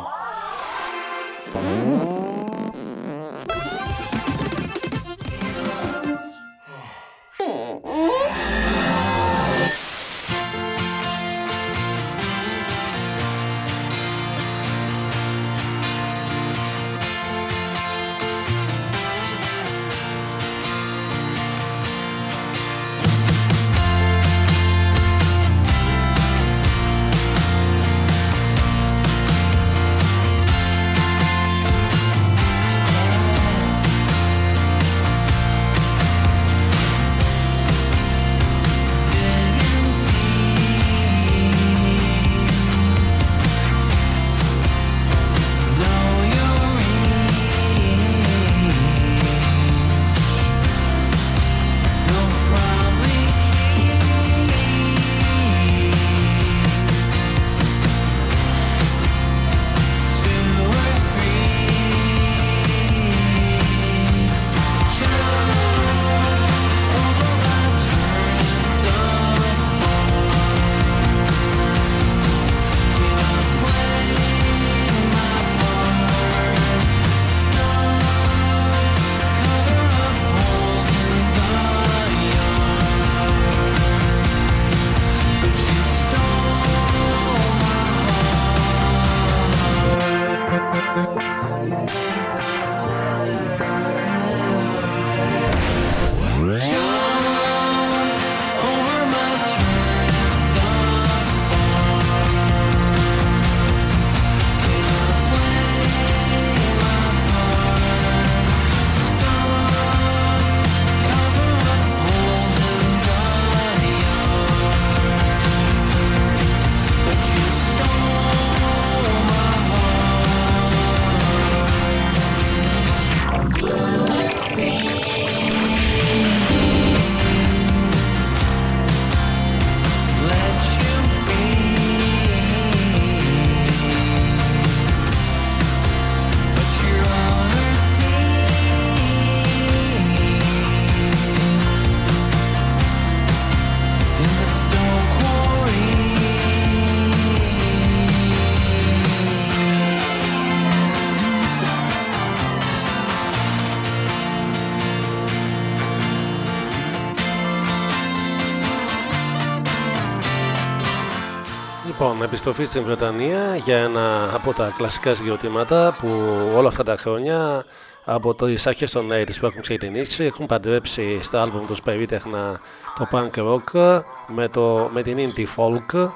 Λοιπόν, επιστροφή στην Βρετανία για ένα από τα κλασικά συγκροτήματα που όλα αυτά τα χρόνια από τις αρχές των 80's που έχουν ξεκινήσει έχουν παντρέψει στα άλμπουμ τους περίτεχνα το punk rock με, το, με την indie folk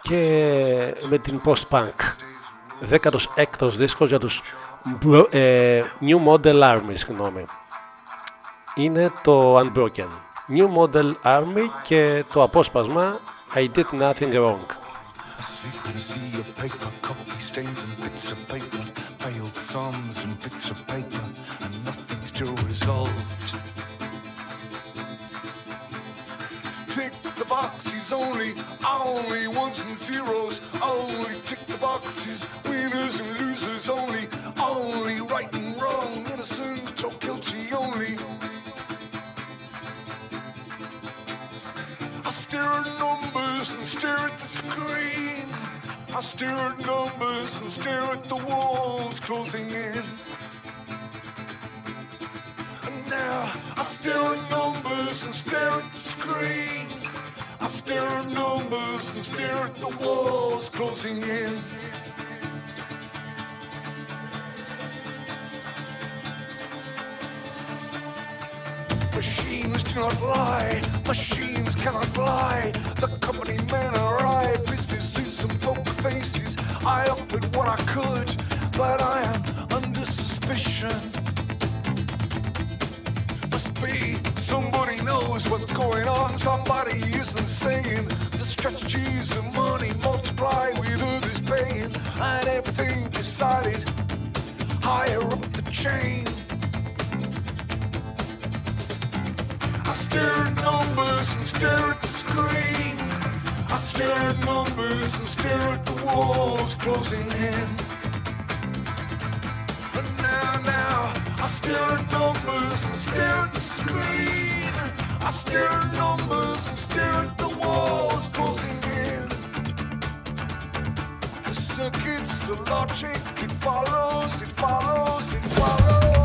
και με την post-punk. 16ος δίσκος για τους μπρο- ε, New Model Army, συγγνώμη. Είναι το Unbroken. New Model Army και το απόσπασμα I did nothing wrong. I see your paper, coffee stains and bits of paper, failed sums and bits of paper, and nothing's still resolved. Tick the boxes only, only ones and zeros, only tick the boxes, winners and losers only, only right and wrong, innocent or guilty only. Stare at numbers and stare at the screen. I stare at numbers and stare at the walls closing in. And now I stare at numbers and stare at the screen. I stare at numbers and stare at the walls closing in. Machines do not lie, machines cannot lie. The company men are I, business suits and poker faces. I offered what I could, but I am under suspicion. Must be somebody knows what's going on, somebody isn't saying the strategies of money multiply with others paying, and everything decided higher up the chain. Stare at numbers and stare at the screen. I stare at numbers and stare at the walls closing in. And now, now, I stare at numbers and stare at the screen. I stare at numbers and stare at the walls closing in. The circuits, the logic, it follows, it follows, it follows.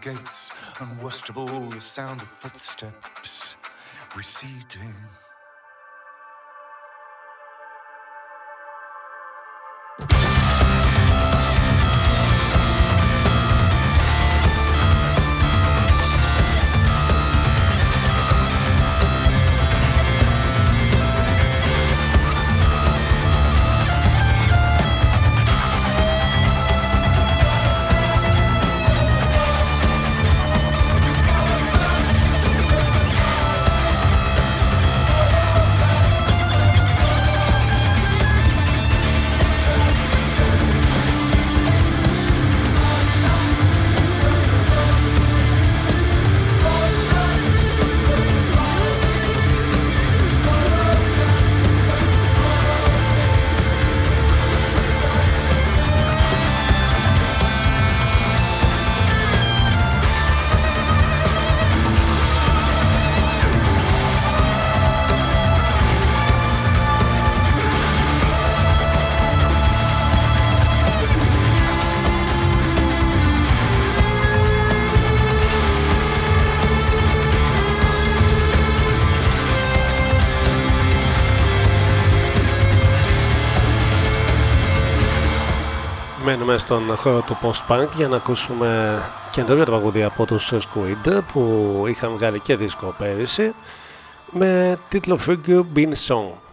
Gates, and worst of all, the sound of footsteps receding. Μένουμε στον χώρο του post-punk για να ακούσουμε καινούργια τραγουδία από τους Squid που είχαν βγάλει και δίσκο πέρυσι με τίτλο Figure Bean Song.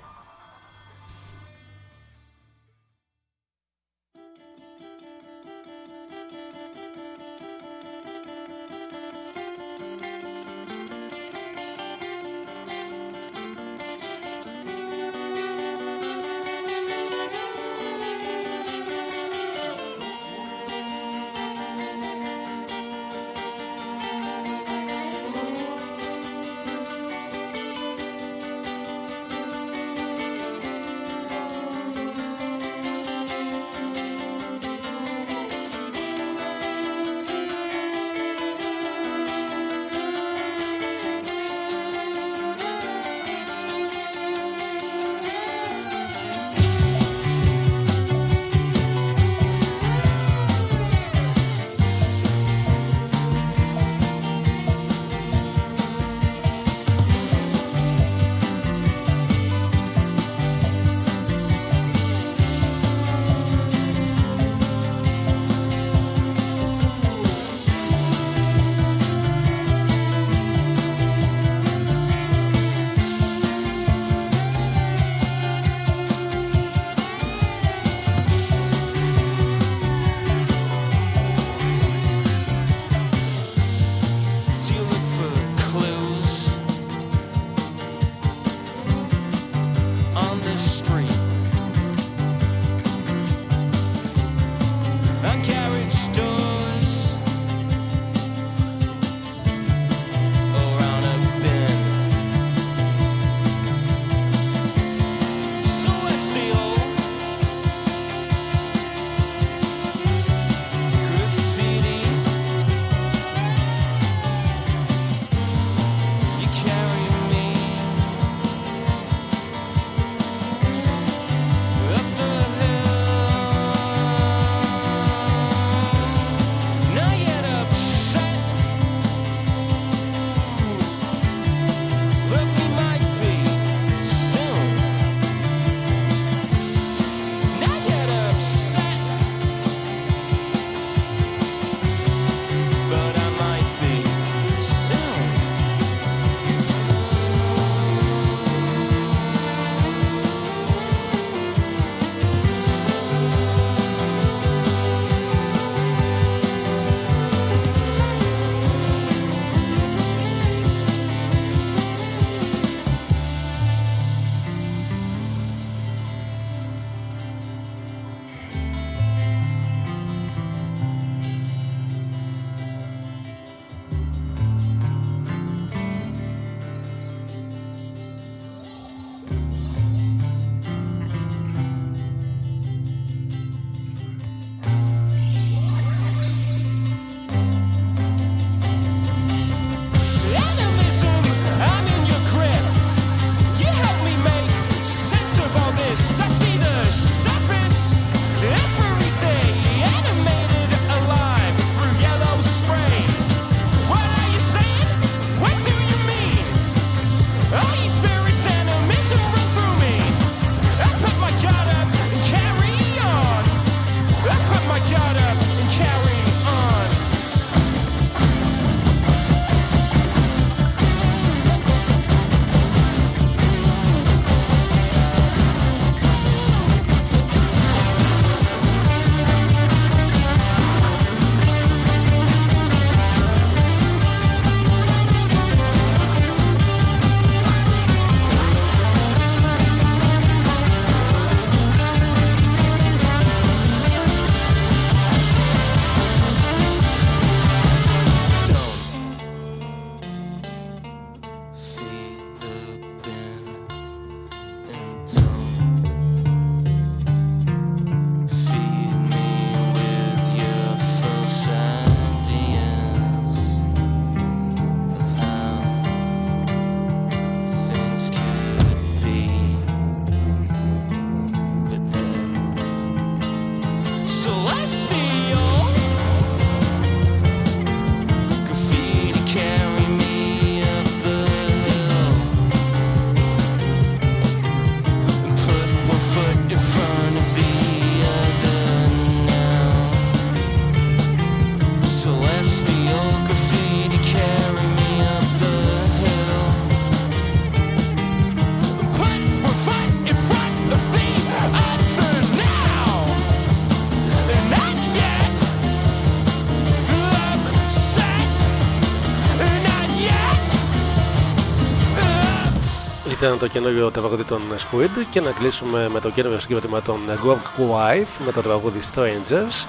Ήταν το καινούριο τραγούδι των Squid και να κλείσουμε με το καινούριο συγκρότημα των Gork Wife με το τραγούδι Strangers.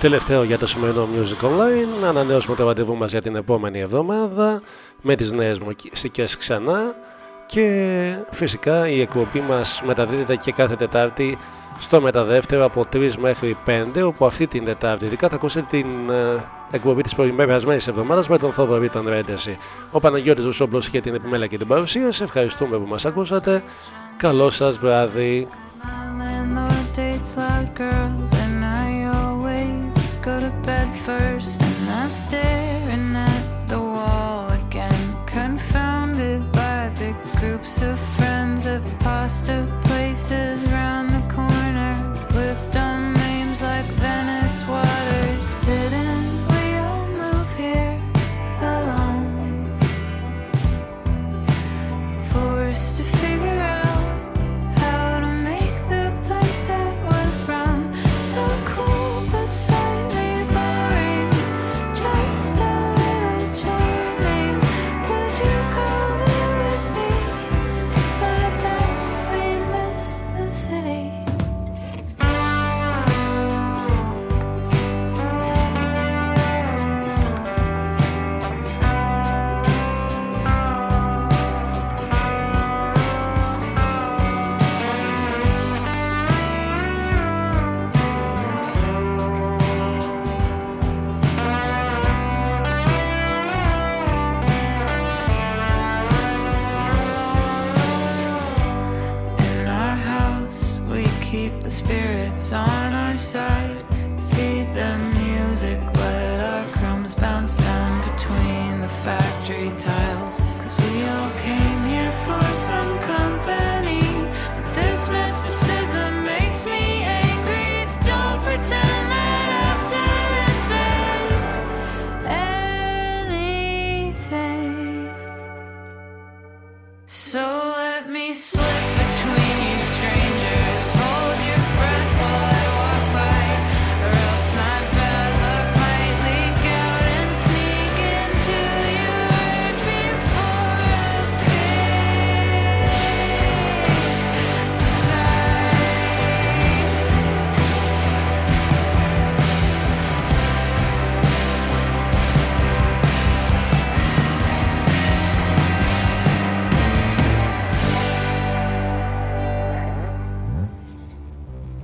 Τελευταίο για το σημερινό Music Online. Να ανανεώσουμε το ραντεβού μας για την επόμενη εβδομάδα με τις νέες μουσικές ξανά και φυσικά η εκπομπή μας μεταδίδεται και κάθε Τετάρτη στο μεταδεύτερο από 3 μέχρι 5 όπου αυτή την Τετάρτη ειδικά θα ακούσετε την ε, εκπομπή της προηγουμένης εβδομάδας με τον Θοδωρή τον Ρέντεση. Ο Παναγιώτης Βουσόμπλος είχε την επιμέλεια και την παρουσία. Σε ευχαριστούμε που μας ακούσατε. Καλό σας βράδυ.